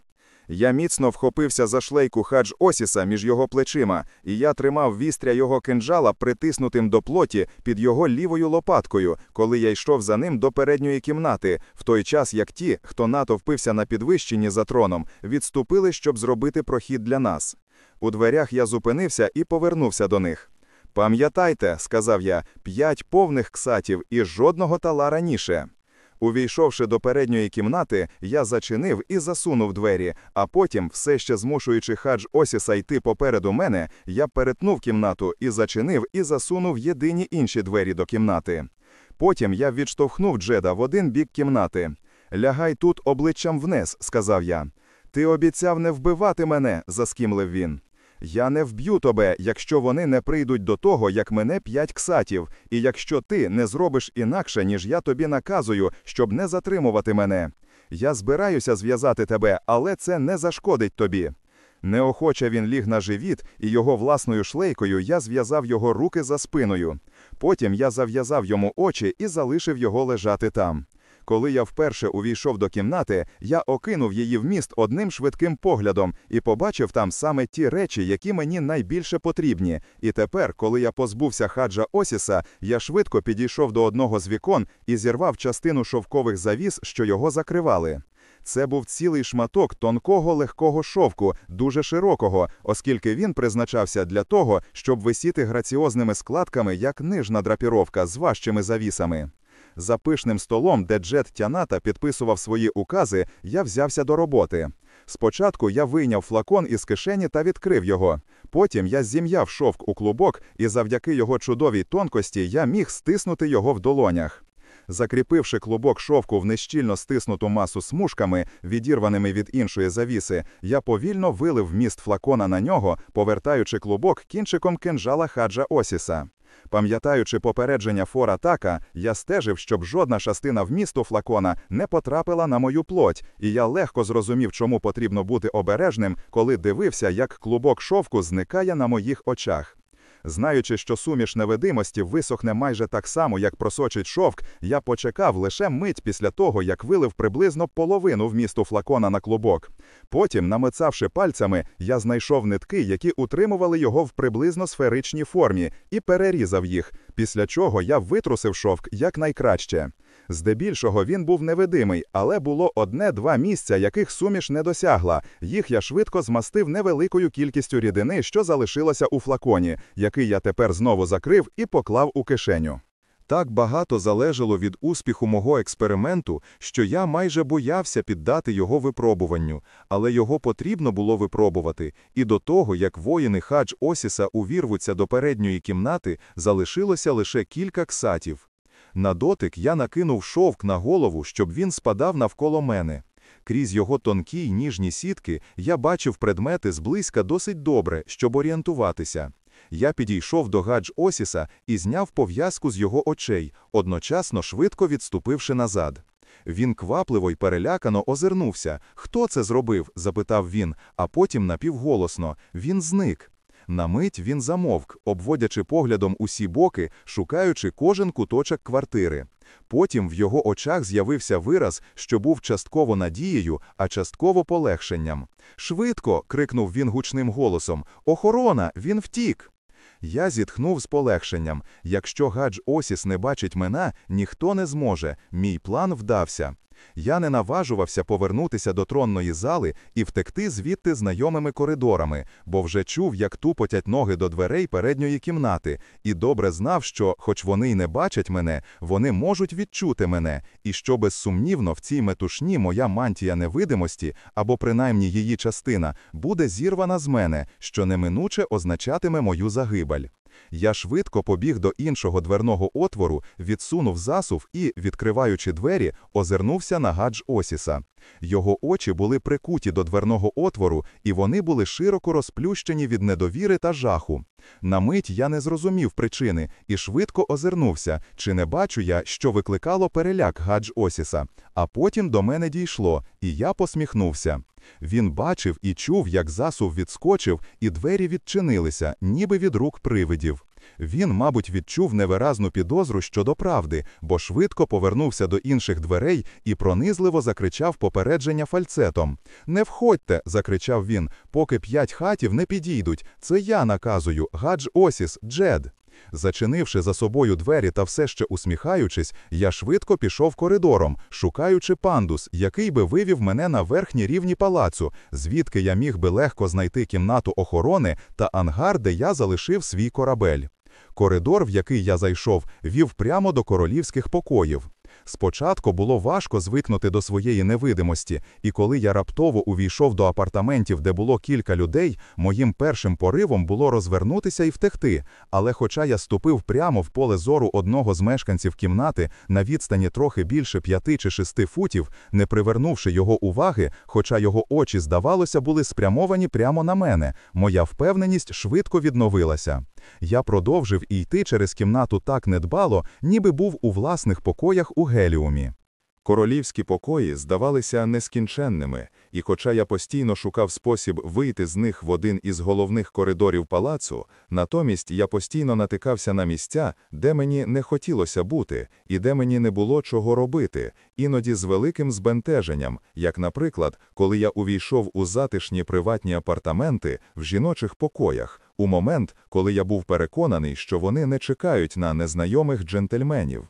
Я міцно вхопився за шлейку хадж Осіса між його плечима, і я тримав вістря його кинджала притиснутим до плоті під його лівою лопаткою, коли я йшов за ним до передньої кімнати, в той час як ті, хто натовпився на підвищенні за троном, відступили, щоб зробити прохід для нас. У дверях я зупинився і повернувся до них. Пам'ятайте, сказав я, п'ять повних ксатів і жодного тала раніше. Увійшовши до передньої кімнати, я зачинив і засунув двері, а потім, все ще змушуючи хадж Осіса йти попереду мене, я перетнув кімнату і зачинив і засунув єдині інші двері до кімнати. Потім я відштовхнув Джеда в один бік кімнати. Лягай тут обличчям вниз, сказав я. Ти обіцяв не вбивати мене, заскімлив він. Я не вб'ю тебе, якщо вони не прийдуть до того, як мене п'ять ксатів, і якщо ти не зробиш інакше, ніж я тобі наказую, щоб не затримувати мене. Я збираюся зв'язати тебе, але це не зашкодить тобі. Неохоче він ліг на живіт, і його власною шлейкою я зв'язав його руки за спиною. Потім я зав'язав йому очі і залишив його лежати там. Коли я вперше увійшов до кімнати, я окинув її вміст одним швидким поглядом і побачив там саме ті речі, які мені найбільше потрібні. І тепер, коли я позбувся хаджа Осіса, я швидко підійшов до одного з вікон і зірвав частину шовкових завіс, що його закривали. Це був цілий шматок тонкого легкого шовку, дуже широкого, оскільки він призначався для того, щоб висіти граціозними складками, як нижна драпіровка з важчими завісами. За пишним столом, де Джет Тяната підписував свої укази, я взявся до роботи. Спочатку я вийняв флакон із кишені та відкрив його. Потім я зім'яв шовк у клубок, і завдяки його чудовій тонкості я міг стиснути його в долонях. Закріпивши клубок шовку в нещільно стиснуту масу смужками, відірваними від іншої завіси, я повільно вилив вміст флакона на нього, повертаючи клубок кінчиком кинжала хаджа Осіса. Пам'ятаючи попередження Фора Така, я стежив, щоб жодна частина вмісту флакона не потрапила на мою плоть, і я легко зрозумів, чому потрібно бути обережним, коли дивився, як клубок шовку зникає на моїх очах. Знаючи, що суміш невидимості висохне майже так само, як просочить шовк, я почекав лише мить після того, як вилив приблизно половину вмісту флакона на клубок. Потім, намицавши пальцями, я знайшов нитки, які утримували його в приблизно сферичній формі, і перерізав їх, після чого я витрусив шовк якнайкраще. Здебільшого він був невидимий, але було одне-два місця, яких суміш не досягла. Їх я швидко змастив невеликою кількістю рідини, що залишилося у флаконі, який я тепер знову закрив і поклав у кишеню. Так багато залежало від успіху мого експерименту, що я майже боявся піддати його випробуванню, але його потрібно було випробувати, і до того, як воїни хадж Осіса увірвуться до передньої кімнати, залишилося лише кілька ксатів. На дотик я накинув шовк на голову, щоб він спадав навколо мене. Крізь його тонкі й ніжні сітки я бачив предмети зблизька досить добре, щоб орієнтуватися. Я підійшов до гадж Осіса і зняв пов'язку з його очей, одночасно швидко відступивши назад. Він квапливо й перелякано озирнувся. Хто це зробив? запитав він, а потім напівголосно. Він зник. На мить він замовк, обводячи поглядом усі боки, шукаючи кожен куточок квартири. Потім в його очах з'явився вираз, що був частково надією, а частково полегшенням. Швидко. крикнув він гучним голосом. Охорона! Він втік. Я зітхнув з полегшенням. Якщо гадж Осіс не бачить мене, ніхто не зможе. Мій план вдався. Я не наважувався повернутися до тронної зали і втекти звідти знайомими коридорами, бо вже чув, як тупотять ноги до дверей передньої кімнати, і добре знав, що, хоч вони й не бачать мене, вони можуть відчути мене, і що безсумнівно в цій метушні моя мантія невидимості, або принаймні її частина, буде зірвана з мене, що неминуче означатиме мою загибель. Я швидко побіг до іншого дверного отвору, відсунув засув і, відкриваючи двері, озирнувся на гадж Осіса. Його очі були прикуті до дверного отвору, і вони були широко розплющені від недовіри та жаху. На мить я не зрозумів причини і швидко озирнувся, чи не бачу я, що викликало переляк гадж Осіса. А потім до мене дійшло, і я посміхнувся. Він бачив і чув, як засув відскочив, і двері відчинилися, ніби від рук привидів. Він, мабуть, відчув невиразну підозру щодо правди, бо швидко повернувся до інших дверей і пронизливо закричав попередження фальцетом. Не входьте, закричав він, поки п'ять хатів не підійдуть. Це я наказую, гадж Осіс, Джед. Зачинивши за собою двері та все ще усміхаючись, я швидко пішов коридором, шукаючи пандус, який би вивів мене на верхні рівні палацу, звідки я міг би легко знайти кімнату охорони та ангар, де я залишив свій корабель. Коридор, в який я зайшов, вів прямо до королівських покоїв. Спочатку було важко звикнути до своєї невидимості, і коли я раптово увійшов до апартаментів, де було кілька людей, моїм першим поривом було розвернутися і втекти. Але хоча я ступив прямо в поле зору одного з мешканців кімнати на відстані трохи більше п'яти чи шести футів, не привернувши його уваги, хоча його очі, здавалося, були спрямовані прямо на мене, моя впевненість швидко відновилася. Я продовжив і йти через кімнату так недбало, ніби був у власних покоях у Геліумі. Королівські покої здавалися нескінченними, і хоча я постійно шукав спосіб вийти з них в один із головних коридорів палацу, натомість я постійно натикався на місця, де мені не хотілося бути, і де мені не було чого робити, іноді з великим збентеженням, як, наприклад, коли я увійшов у затишні приватні апартаменти в жіночих покоях, у момент, коли я був переконаний, що вони не чекають на незнайомих джентльменів.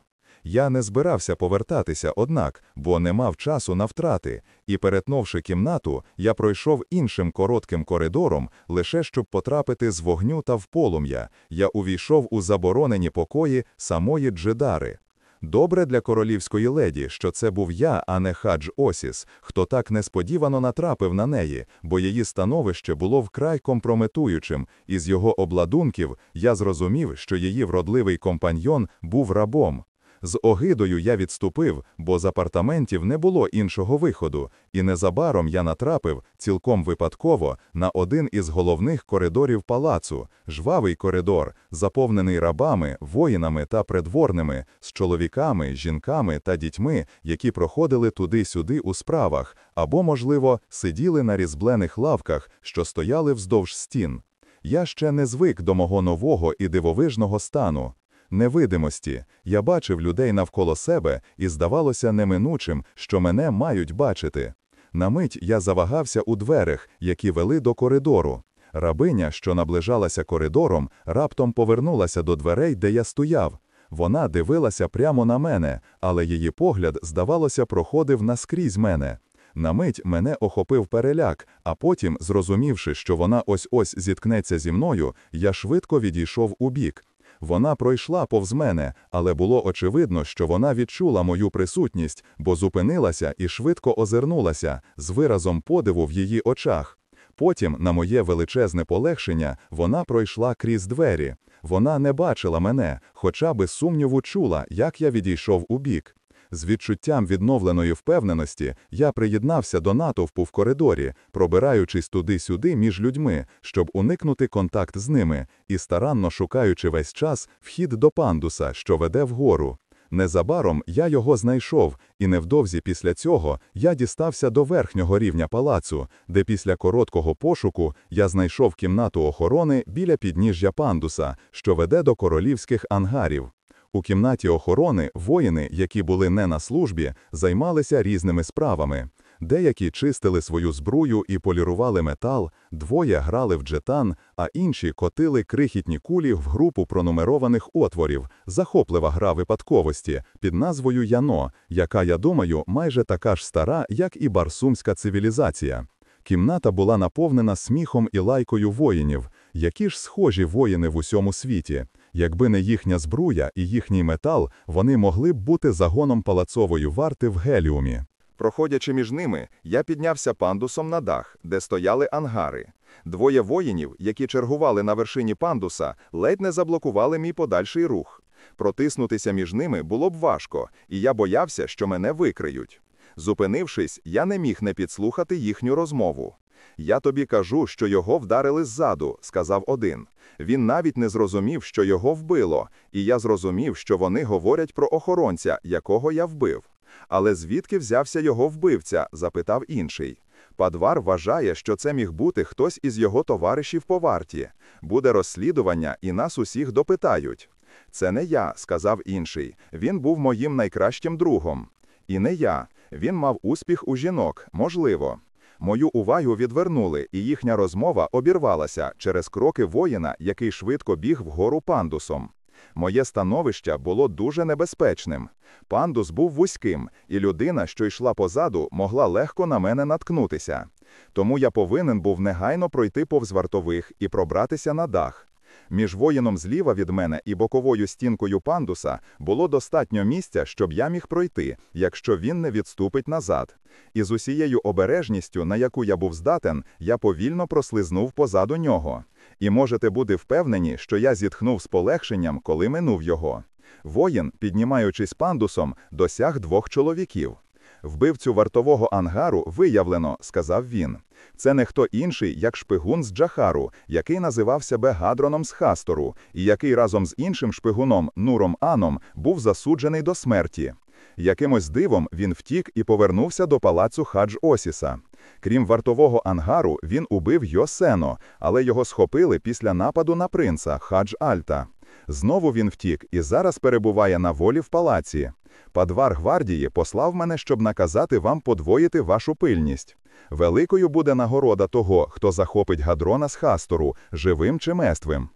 Я не збирався повертатися, однак, бо не мав часу на втрати, і, перетнувши кімнату, я пройшов іншим коротким коридором, лише щоб потрапити з вогню та в полум'я. Я увійшов у заборонені покої самої Джедари. Добре для королівської леді, що це був я, а не хадж Осіс, хто так несподівано натрапив на неї, бо її становище було вкрай компрометуючим, і з його обладунків я зрозумів, що її вродливий компаньйон був рабом. З огидою я відступив, бо з апартаментів не було іншого виходу, і незабаром я натрапив, цілком випадково, на один із головних коридорів палацу, жвавий коридор, заповнений рабами, воїнами та придворними, з чоловіками, жінками та дітьми, які проходили туди-сюди у справах, або, можливо, сиділи на різблених лавках, що стояли вздовж стін. Я ще не звик до мого нового і дивовижного стану невидимості. Я бачив людей навколо себе, і здавалося неминучим, що мене мають бачити. На мить я завагався у дверях, які вели до коридору. Рабиня, що наближалася коридором, раптом повернулася до дверей, де я стояв. Вона дивилася прямо на мене, але її погляд, здавалося, проходив наскрізь мене. На мить мене охопив переляк, а потім, зрозумівши, що вона ось ось зіткнеться зі мною, я швидко відійшов у бік. Вона пройшла повз мене, але було очевидно, що вона відчула мою присутність, бо зупинилася і швидко озирнулася з виразом подиву в її очах. Потім, на моє величезне полегшення, вона пройшла крізь двері. Вона не бачила мене, хоча без сумніву чула, як я відійшов у бік. З відчуттям відновленої впевненості я приєднався до натовпу в коридорі, пробираючись туди-сюди між людьми, щоб уникнути контакт з ними, і старанно шукаючи весь час вхід до пандуса, що веде вгору. Незабаром я його знайшов, і невдовзі після цього я дістався до верхнього рівня палацу, де після короткого пошуку я знайшов кімнату охорони біля підніжжя пандуса, що веде до королівських ангарів. У кімнаті охорони воїни, які були не на службі, займалися різними справами. Деякі чистили свою збрую і полірували метал, двоє грали в джетан, а інші котили крихітні кулі в групу пронумерованих отворів, захоплива гра випадковості під назвою Яно, яка, я думаю, майже така ж стара, як і барсумська цивілізація. Кімната була наповнена сміхом і лайкою воїнів, які ж схожі воїни в усьому світі. Якби не їхня збруя і їхній метал, вони могли б бути загоном палацової варти в Геліумі. Проходячи між ними, я піднявся пандусом на дах, де стояли ангари. Двоє воїнів, які чергували на вершині пандуса, ледь не заблокували мій подальший рух. Протиснутися між ними було б важко, і я боявся, що мене викриють. Зупинившись, я не міг не підслухати їхню розмову. Я тобі кажу, що його вдарили ззаду, сказав один. Він навіть не зрозумів, що його вбило, і я зрозумів, що вони говорять про охоронця, якого я вбив. Але звідки взявся його вбивця? запитав інший. Падвар вважає, що це міг бути хтось із його товаришів по варті. Буде розслідування, і нас усіх допитають. Це не я, сказав інший. Він був моїм найкращим другом. І не я. Він мав успіх у жінок, можливо. Мою увагу відвернули, і їхня розмова обірвалася через кроки воїна, який швидко біг вгору пандусом. Моє становище було дуже небезпечним. Пандус був вузьким, і людина, що йшла позаду, могла легко на мене наткнутися. Тому я повинен був негайно пройти повз вартових і пробратися на дах. Між воїном зліва від мене і боковою стінкою пандуса було достатньо місця, щоб я міг пройти, якщо він не відступить назад. І з усією обережністю, на яку я був здатен, я повільно прослизнув позаду нього. І можете бути впевнені, що я зітхнув з полегшенням, коли минув його. Воїн, піднімаючись пандусом, досяг двох чоловіків. Вбивцю вартового ангару виявлено, сказав він. Це не хто інший, як шпигун з Джахару, який називав себе Гадроном з Хастору, і який разом з іншим шпигуном Нуром Аном був засуджений до смерті. Якимось дивом він втік і повернувся до палацу Хадж Осіса. Крім вартового ангару, він убив Йосено, але його схопили після нападу на принца Хадж Альта. Знову він втік і зараз перебуває на волі в палаці. Падвар гвардії послав мене, щоб наказати вам подвоїти вашу пильність. Великою буде нагорода того, хто захопить гадрона з хастору, живим чи мертвим.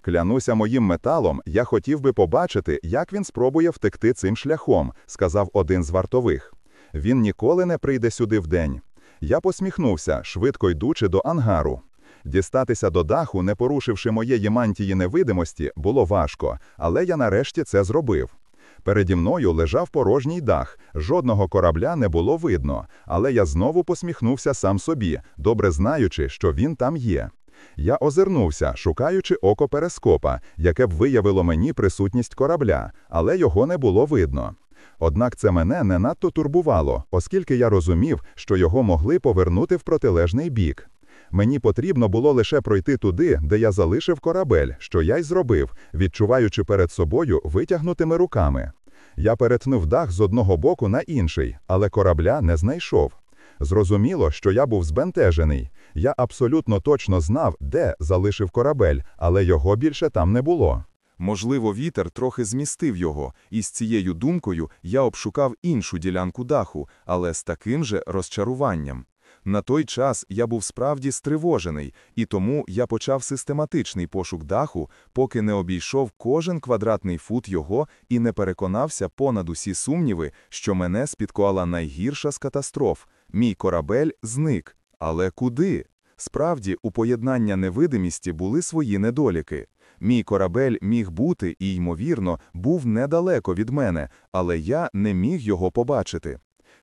Клянуся моїм металом, я хотів би побачити, як він спробує втекти цим шляхом, сказав один з вартових. Він ніколи не прийде сюди вдень. Я посміхнувся, швидко йдучи до ангару. Дістатися до даху, не порушивши моєї мантії невидимості, було важко, але я нарешті це зробив. Переді мною лежав порожній дах, жодного корабля не було видно, але я знову посміхнувся сам собі, добре знаючи, що він там є. Я озирнувся, шукаючи око перескопа, яке б виявило мені присутність корабля, але його не було видно. Однак це мене не надто турбувало, оскільки я розумів, що його могли повернути в протилежний бік. Мені потрібно було лише пройти туди, де я залишив корабель, що я й зробив, відчуваючи перед собою витягнутими руками. Я перетнув дах з одного боку на інший, але корабля не знайшов. Зрозуміло, що я був збентежений. Я абсолютно точно знав, де залишив корабель, але його більше там не було. Можливо, вітер трохи змістив його, і з цією думкою я обшукав іншу ділянку даху, але з таким же розчаруванням. На той час я був справді стривожений, і тому я почав систематичний пошук даху, поки не обійшов кожен квадратний фут його і не переконався понад усі сумніви, що мене спіткувала найгірша з катастроф. Мій корабель зник. Але куди? Справді, у поєднання невидимісті були свої недоліки. Мій корабель міг бути і, ймовірно, був недалеко від мене, але я не міг його побачити.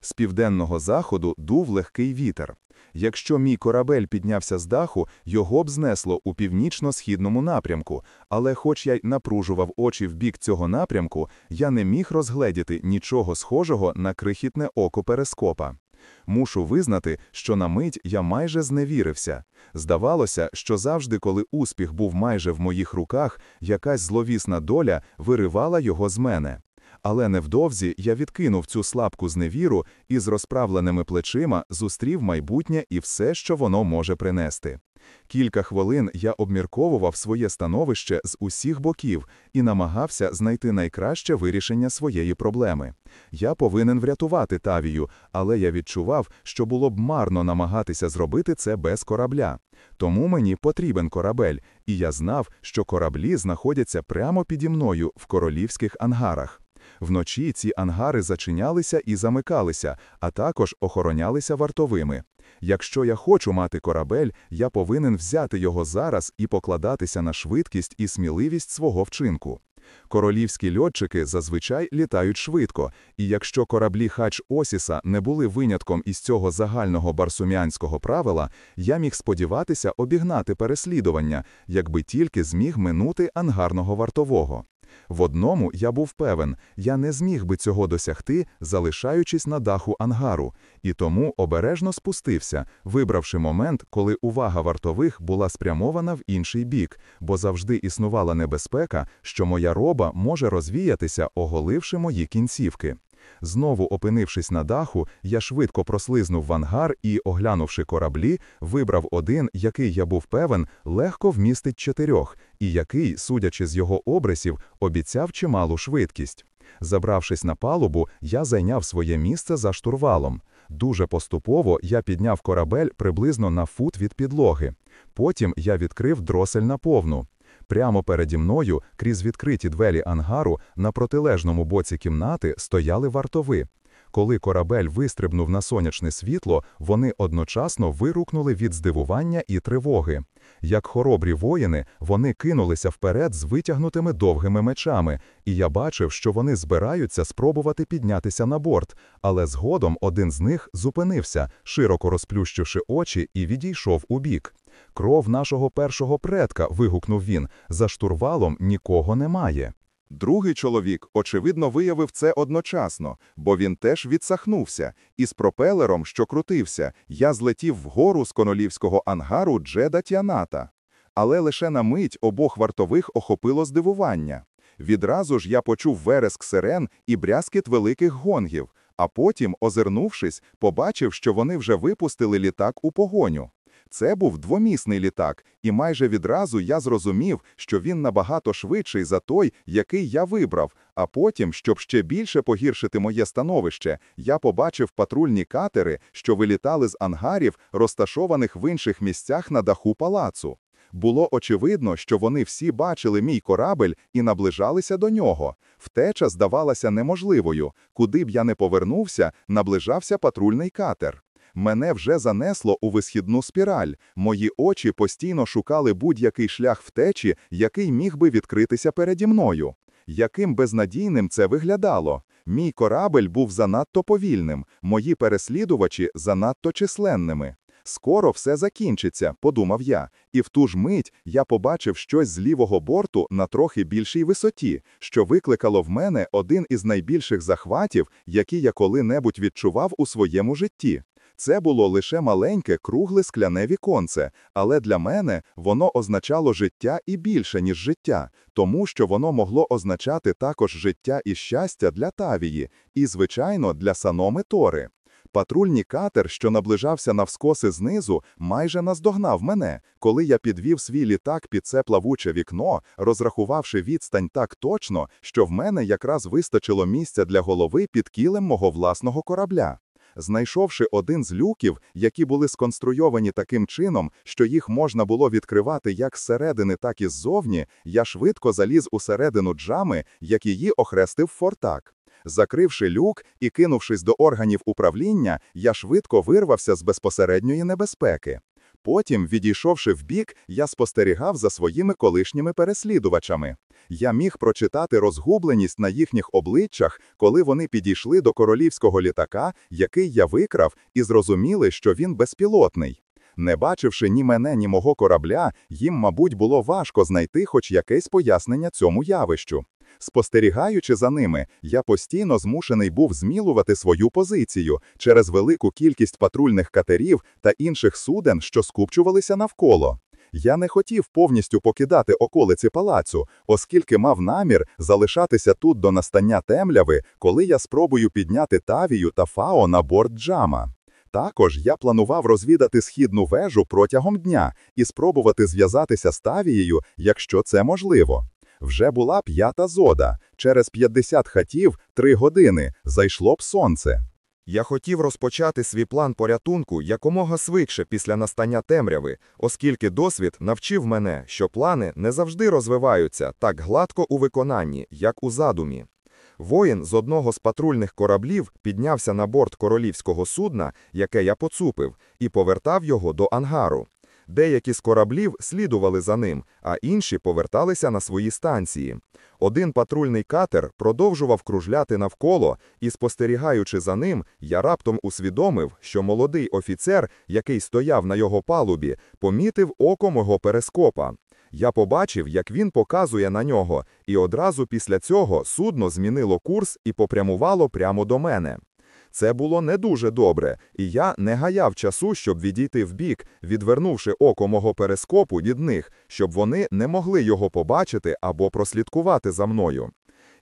З південного заходу дув легкий вітер. Якщо мій корабель піднявся з даху, його б знесло у північно-східному напрямку, але хоч я й напружував очі в бік цього напрямку, я не міг розгледіти нічого схожого на крихітне око перископа. Мушу визнати, що на мить я майже зневірився. Здавалося, що завжди, коли успіх був майже в моїх руках, якась зловісна доля виривала його з мене. Але невдовзі я відкинув цю слабку зневіру і з розправленими плечима зустрів майбутнє і все, що воно може принести. Кілька хвилин я обмірковував своє становище з усіх боків і намагався знайти найкраще вирішення своєї проблеми. Я повинен врятувати Тавію, але я відчував, що було б марно намагатися зробити це без корабля. Тому мені потрібен корабель, і я знав, що кораблі знаходяться прямо піді мною в королівських ангарах. Вночі ці ангари зачинялися і замикалися, а також охоронялися вартовими. Якщо я хочу мати корабель, я повинен взяти його зараз і покладатися на швидкість і сміливість свого вчинку. Королівські льотчики зазвичай літають швидко, і якщо кораблі хач Осіса не були винятком із цього загального барсумянського правила, я міг сподіватися обігнати переслідування, якби тільки зміг минути ангарного вартового. В одному я був певен, я не зміг би цього досягти, залишаючись на даху ангару, і тому обережно спустився, вибравши момент, коли увага вартових була спрямована в інший бік, бо завжди існувала небезпека, що моя роба може розвіятися, оголивши мої кінцівки. Знову опинившись на даху, я швидко прослизнув в ангар і, оглянувши кораблі, вибрав один, який я був певен, легко вмістить чотирьох, і який, судячи з його обрисів, обіцяв чималу швидкість. Забравшись на палубу, я зайняв своє місце за штурвалом. Дуже поступово я підняв корабель приблизно на фут від підлоги. Потім я відкрив дросель на повну. Прямо переді мною, крізь відкриті двері ангару, на протилежному боці кімнати стояли вартови. Коли корабель вистрибнув на сонячне світло, вони одночасно вирукнули від здивування і тривоги. Як хоробрі воїни, вони кинулися вперед з витягнутими довгими мечами, і я бачив, що вони збираються спробувати піднятися на борт, але згодом один з них зупинився, широко розплющивши очі, і відійшов у бік. Кров нашого першого предка, вигукнув він, за штурвалом нікого немає. Другий чоловік, очевидно, виявив це одночасно, бо він теж відсахнувся, і з пропелером, що крутився, я злетів вгору з конолівського ангару Джеда Тіаната. Але лише на мить обох вартових охопило здивування. Відразу ж я почув вереск сирен і брязкіт великих гонгів, а потім, озирнувшись, побачив, що вони вже випустили літак у погоню. Це був двомісний літак, і майже відразу я зрозумів, що він набагато швидший за той, який я вибрав. А потім, щоб ще більше погіршити моє становище, я побачив патрульні катери, що вилітали з ангарів, розташованих в інших місцях на даху палацу. Було очевидно, що вони всі бачили мій корабель і наближалися до нього. Втеча здавалася неможливою. Куди б я не повернувся, наближався патрульний катер. Мене вже занесло у висхідну спіраль. Мої очі постійно шукали будь-який шлях втечі, який міг би відкритися переді мною. Яким безнадійним це виглядало? Мій корабель був занадто повільним, мої переслідувачі занадто численними. Скоро все закінчиться, подумав я, і в ту ж мить я побачив щось з лівого борту на трохи більшій висоті, що викликало в мене один із найбільших захватів, які я коли-небудь відчував у своєму житті. Це було лише маленьке кругле скляне віконце, але для мене воно означало життя і більше, ніж життя, тому що воно могло означати також життя і щастя для Тавії, і, звичайно, для Саноми Тори. Патрульний катер, що наближався навскоси знизу, майже наздогнав мене, коли я підвів свій літак під це плавуче вікно, розрахувавши відстань так точно, що в мене якраз вистачило місця для голови під кілем мого власного корабля. Знайшовши один з люків, які були сконструйовані таким чином, що їх можна було відкривати як зсередини, так і ззовні, я швидко заліз усередину джами, як її охрестив фортак. Закривши люк і кинувшись до органів управління, я швидко вирвався з безпосередньої небезпеки. Потім, відійшовши вбік, я спостерігав за своїми колишніми переслідувачами. Я міг прочитати розгубленість на їхніх обличчях, коли вони підійшли до королівського літака, який я викрав, і зрозуміли, що він безпілотний. Не бачивши ні мене, ні мого корабля, їм, мабуть, було важко знайти хоч якесь пояснення цьому явищу. Спостерігаючи за ними, я постійно змушений був змілувати свою позицію через велику кількість патрульних катерів та інших суден, що скупчувалися навколо. Я не хотів повністю покидати околиці палацу, оскільки мав намір залишатися тут до настання темряви, коли я спробую підняти Тавію та Фао на борт Джама. Також я планував розвідати східну вежу протягом дня і спробувати зв'язатися з Тавією, якщо це можливо. Вже була п'ята зода. Через 50 хатів, три години, зайшло б сонце. Я хотів розпочати свій план порятунку якомога швидше після настання темряви, оскільки досвід навчив мене, що плани не завжди розвиваються так гладко у виконанні, як у задумі. Воїн з одного з патрульних кораблів піднявся на борт королівського судна, яке я поцупив, і повертав його до ангару. Деякі з кораблів слідували за ним, а інші поверталися на свої станції. Один патрульний катер продовжував кружляти навколо, і, спостерігаючи за ним, я раптом усвідомив, що молодий офіцер, який стояв на його палубі, помітив око мого перескопа. Я побачив, як він показує на нього, і одразу після цього судно змінило курс і попрямувало прямо до мене. Це було не дуже добре, і я не гаяв часу, щоб відійти вбік, відвернувши око мого перескопу від них, щоб вони не могли його побачити або прослідкувати за мною.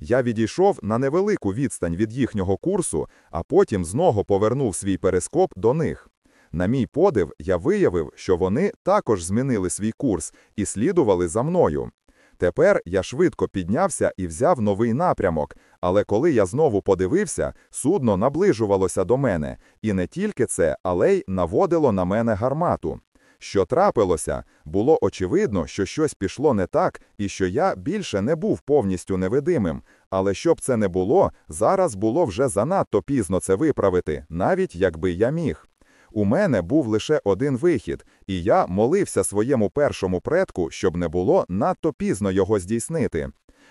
Я відійшов на невелику відстань від їхнього курсу, а потім знову повернув свій перископ до них. На мій подив, я виявив, що вони також змінили свій курс і слідували за мною. Тепер я швидко піднявся і взяв новий напрямок, але коли я знову подивився, судно наближувалося до мене, і не тільки це, але й наводило на мене гармату. Що трапилося, було очевидно, що щось пішло не так, і що я більше не був повністю невидимим. Але щоб це не було, зараз було вже занадто пізно це виправити, навіть якби я міг. У мене був лише один вихід, і я молився своєму першому предку, щоб не було надто пізно його здійснити.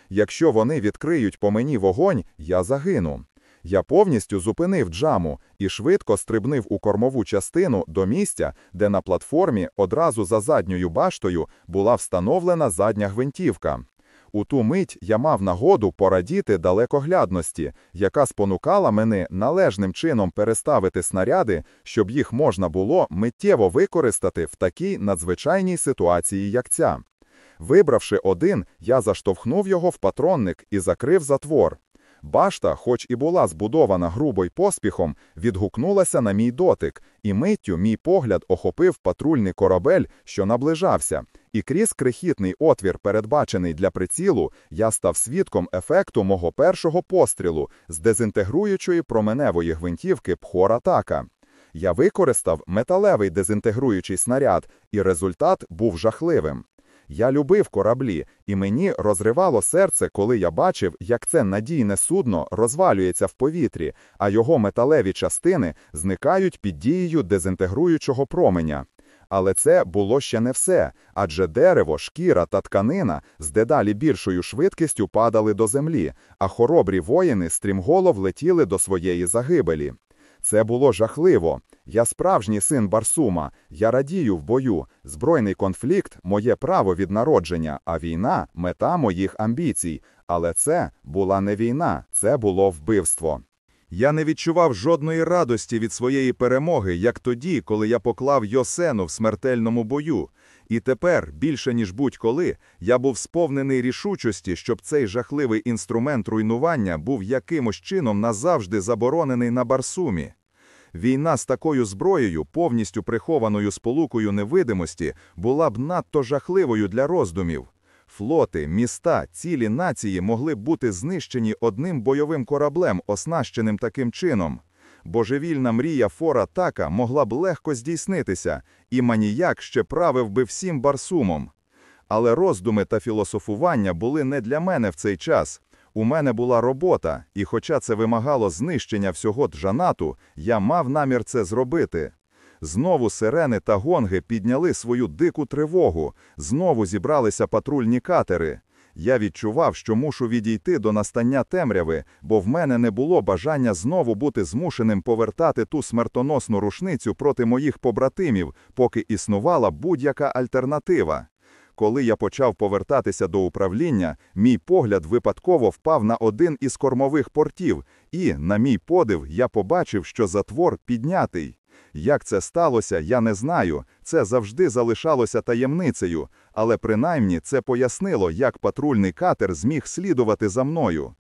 Якщо вони відкриють по мені вогонь, я загину. Я повністю зупинив джаму і швидко стрибнив у кормову частину до місця, де на платформі одразу за задньою баштою була встановлена задня гвинтівка. У ту мить я мав нагоду порадіти далекоглядності, яка спонукала мене належним чином переставити снаряди, щоб їх можна було миттєво використати в такій надзвичайній ситуації, як ця. Вибравши один, я заштовхнув його в патронник і закрив затвор. Башта, хоч і була збудована грубо й поспіхом, відгукнулася на мій дотик, і миттю мій погляд охопив патрульний корабель, що наближався, і крізь крихітний отвір, передбачений для прицілу, я став свідком ефекту мого першого пострілу з дезінтегруючої променевої гвинтівки Пхор-Атака. Я використав металевий дезінтегруючий снаряд, і результат був жахливим. Я любив кораблі, і мені розривало серце, коли я бачив, як це надійне судно розвалюється в повітрі, а його металеві частини зникають під дією дезінтегруючого променя. Але це було ще не все, адже дерево, шкіра та тканина з дедалі більшою швидкістю падали до землі, а хоробрі воїни стрімголов летіли до своєї загибелі. Це було жахливо. Я справжній син Барсума, я радію в бою. Збройний конфлікт моє право від народження, а війна мета моїх амбіцій. Але це була не війна, це було вбивство. Я не відчував жодної радості від своєї перемоги, як тоді, коли я поклав Йосену в смертельному бою. І тепер, більше ніж будь-коли, я був сповнений рішучості, щоб цей жахливий інструмент руйнування був якимось чином назавжди заборонений на Барсумі. Війна з такою зброєю, повністю прихованою сполукою невидимості, була б надто жахливою для роздумів. Флоти, міста, цілі нації могли б бути знищені одним бойовим кораблем, оснащеним таким чином. Божевільна мрія Фора Така могла б легко здійснитися, і маніяк ще правив би всім барсумом. Але роздуми та філософування були не для мене в цей час. У мене була робота, і хоча це вимагало знищення всього джанату, я мав намір це зробити. Знову сирени та гонги підняли свою дику тривогу, знову зібралися патрульні катери. Я відчував, що мушу відійти до настання темряви, бо в мене не було бажання знову бути змушеним повертати ту смертоносну рушницю проти моїх побратимів, поки існувала будь-яка альтернатива. Коли я почав повертатися до управління, мій погляд випадково впав на один із кормових портів, і, на мій подив, я побачив, що затвор піднятий. Як це сталося, я не знаю. Це завжди залишалося таємницею, але принаймні це пояснило, як патрульний катер зміг слідувати за мною.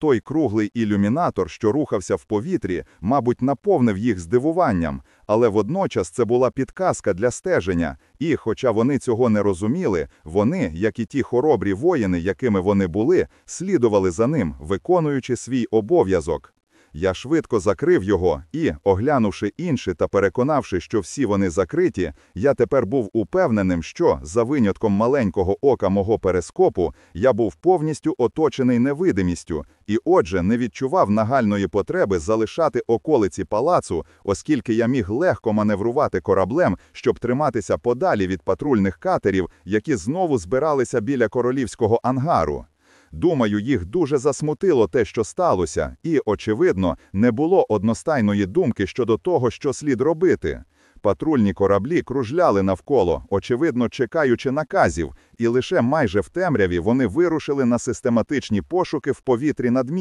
Той круглий ілюмінатор, що рухався в повітрі, мабуть, наповнив їх здивуванням, але водночас це була підказка для стеження, і, хоча вони цього не розуміли, вони, як і ті хоробрі воїни, якими вони були, слідували за ним, виконуючи свій обов'язок. Я швидко закрив його і, оглянувши інші та переконавши, що всі вони закриті, я тепер був упевненим, що, за винятком маленького ока мого перископу, я був повністю оточений невидимістю, і отже не відчував нагальної потреби залишати околиці палацу, оскільки я міг легко маневрувати кораблем, щоб триматися подалі від патрульних катерів, які знову збиралися біля королівського ангару. Думаю, їх дуже засмутило те, що сталося, і, очевидно, не було одностайної думки щодо того, що слід робити. Патрульні кораблі кружляли навколо, очевидно, чекаючи наказів, і лише майже в темряві вони вирушили на систематичні пошуки в повітрі над містом.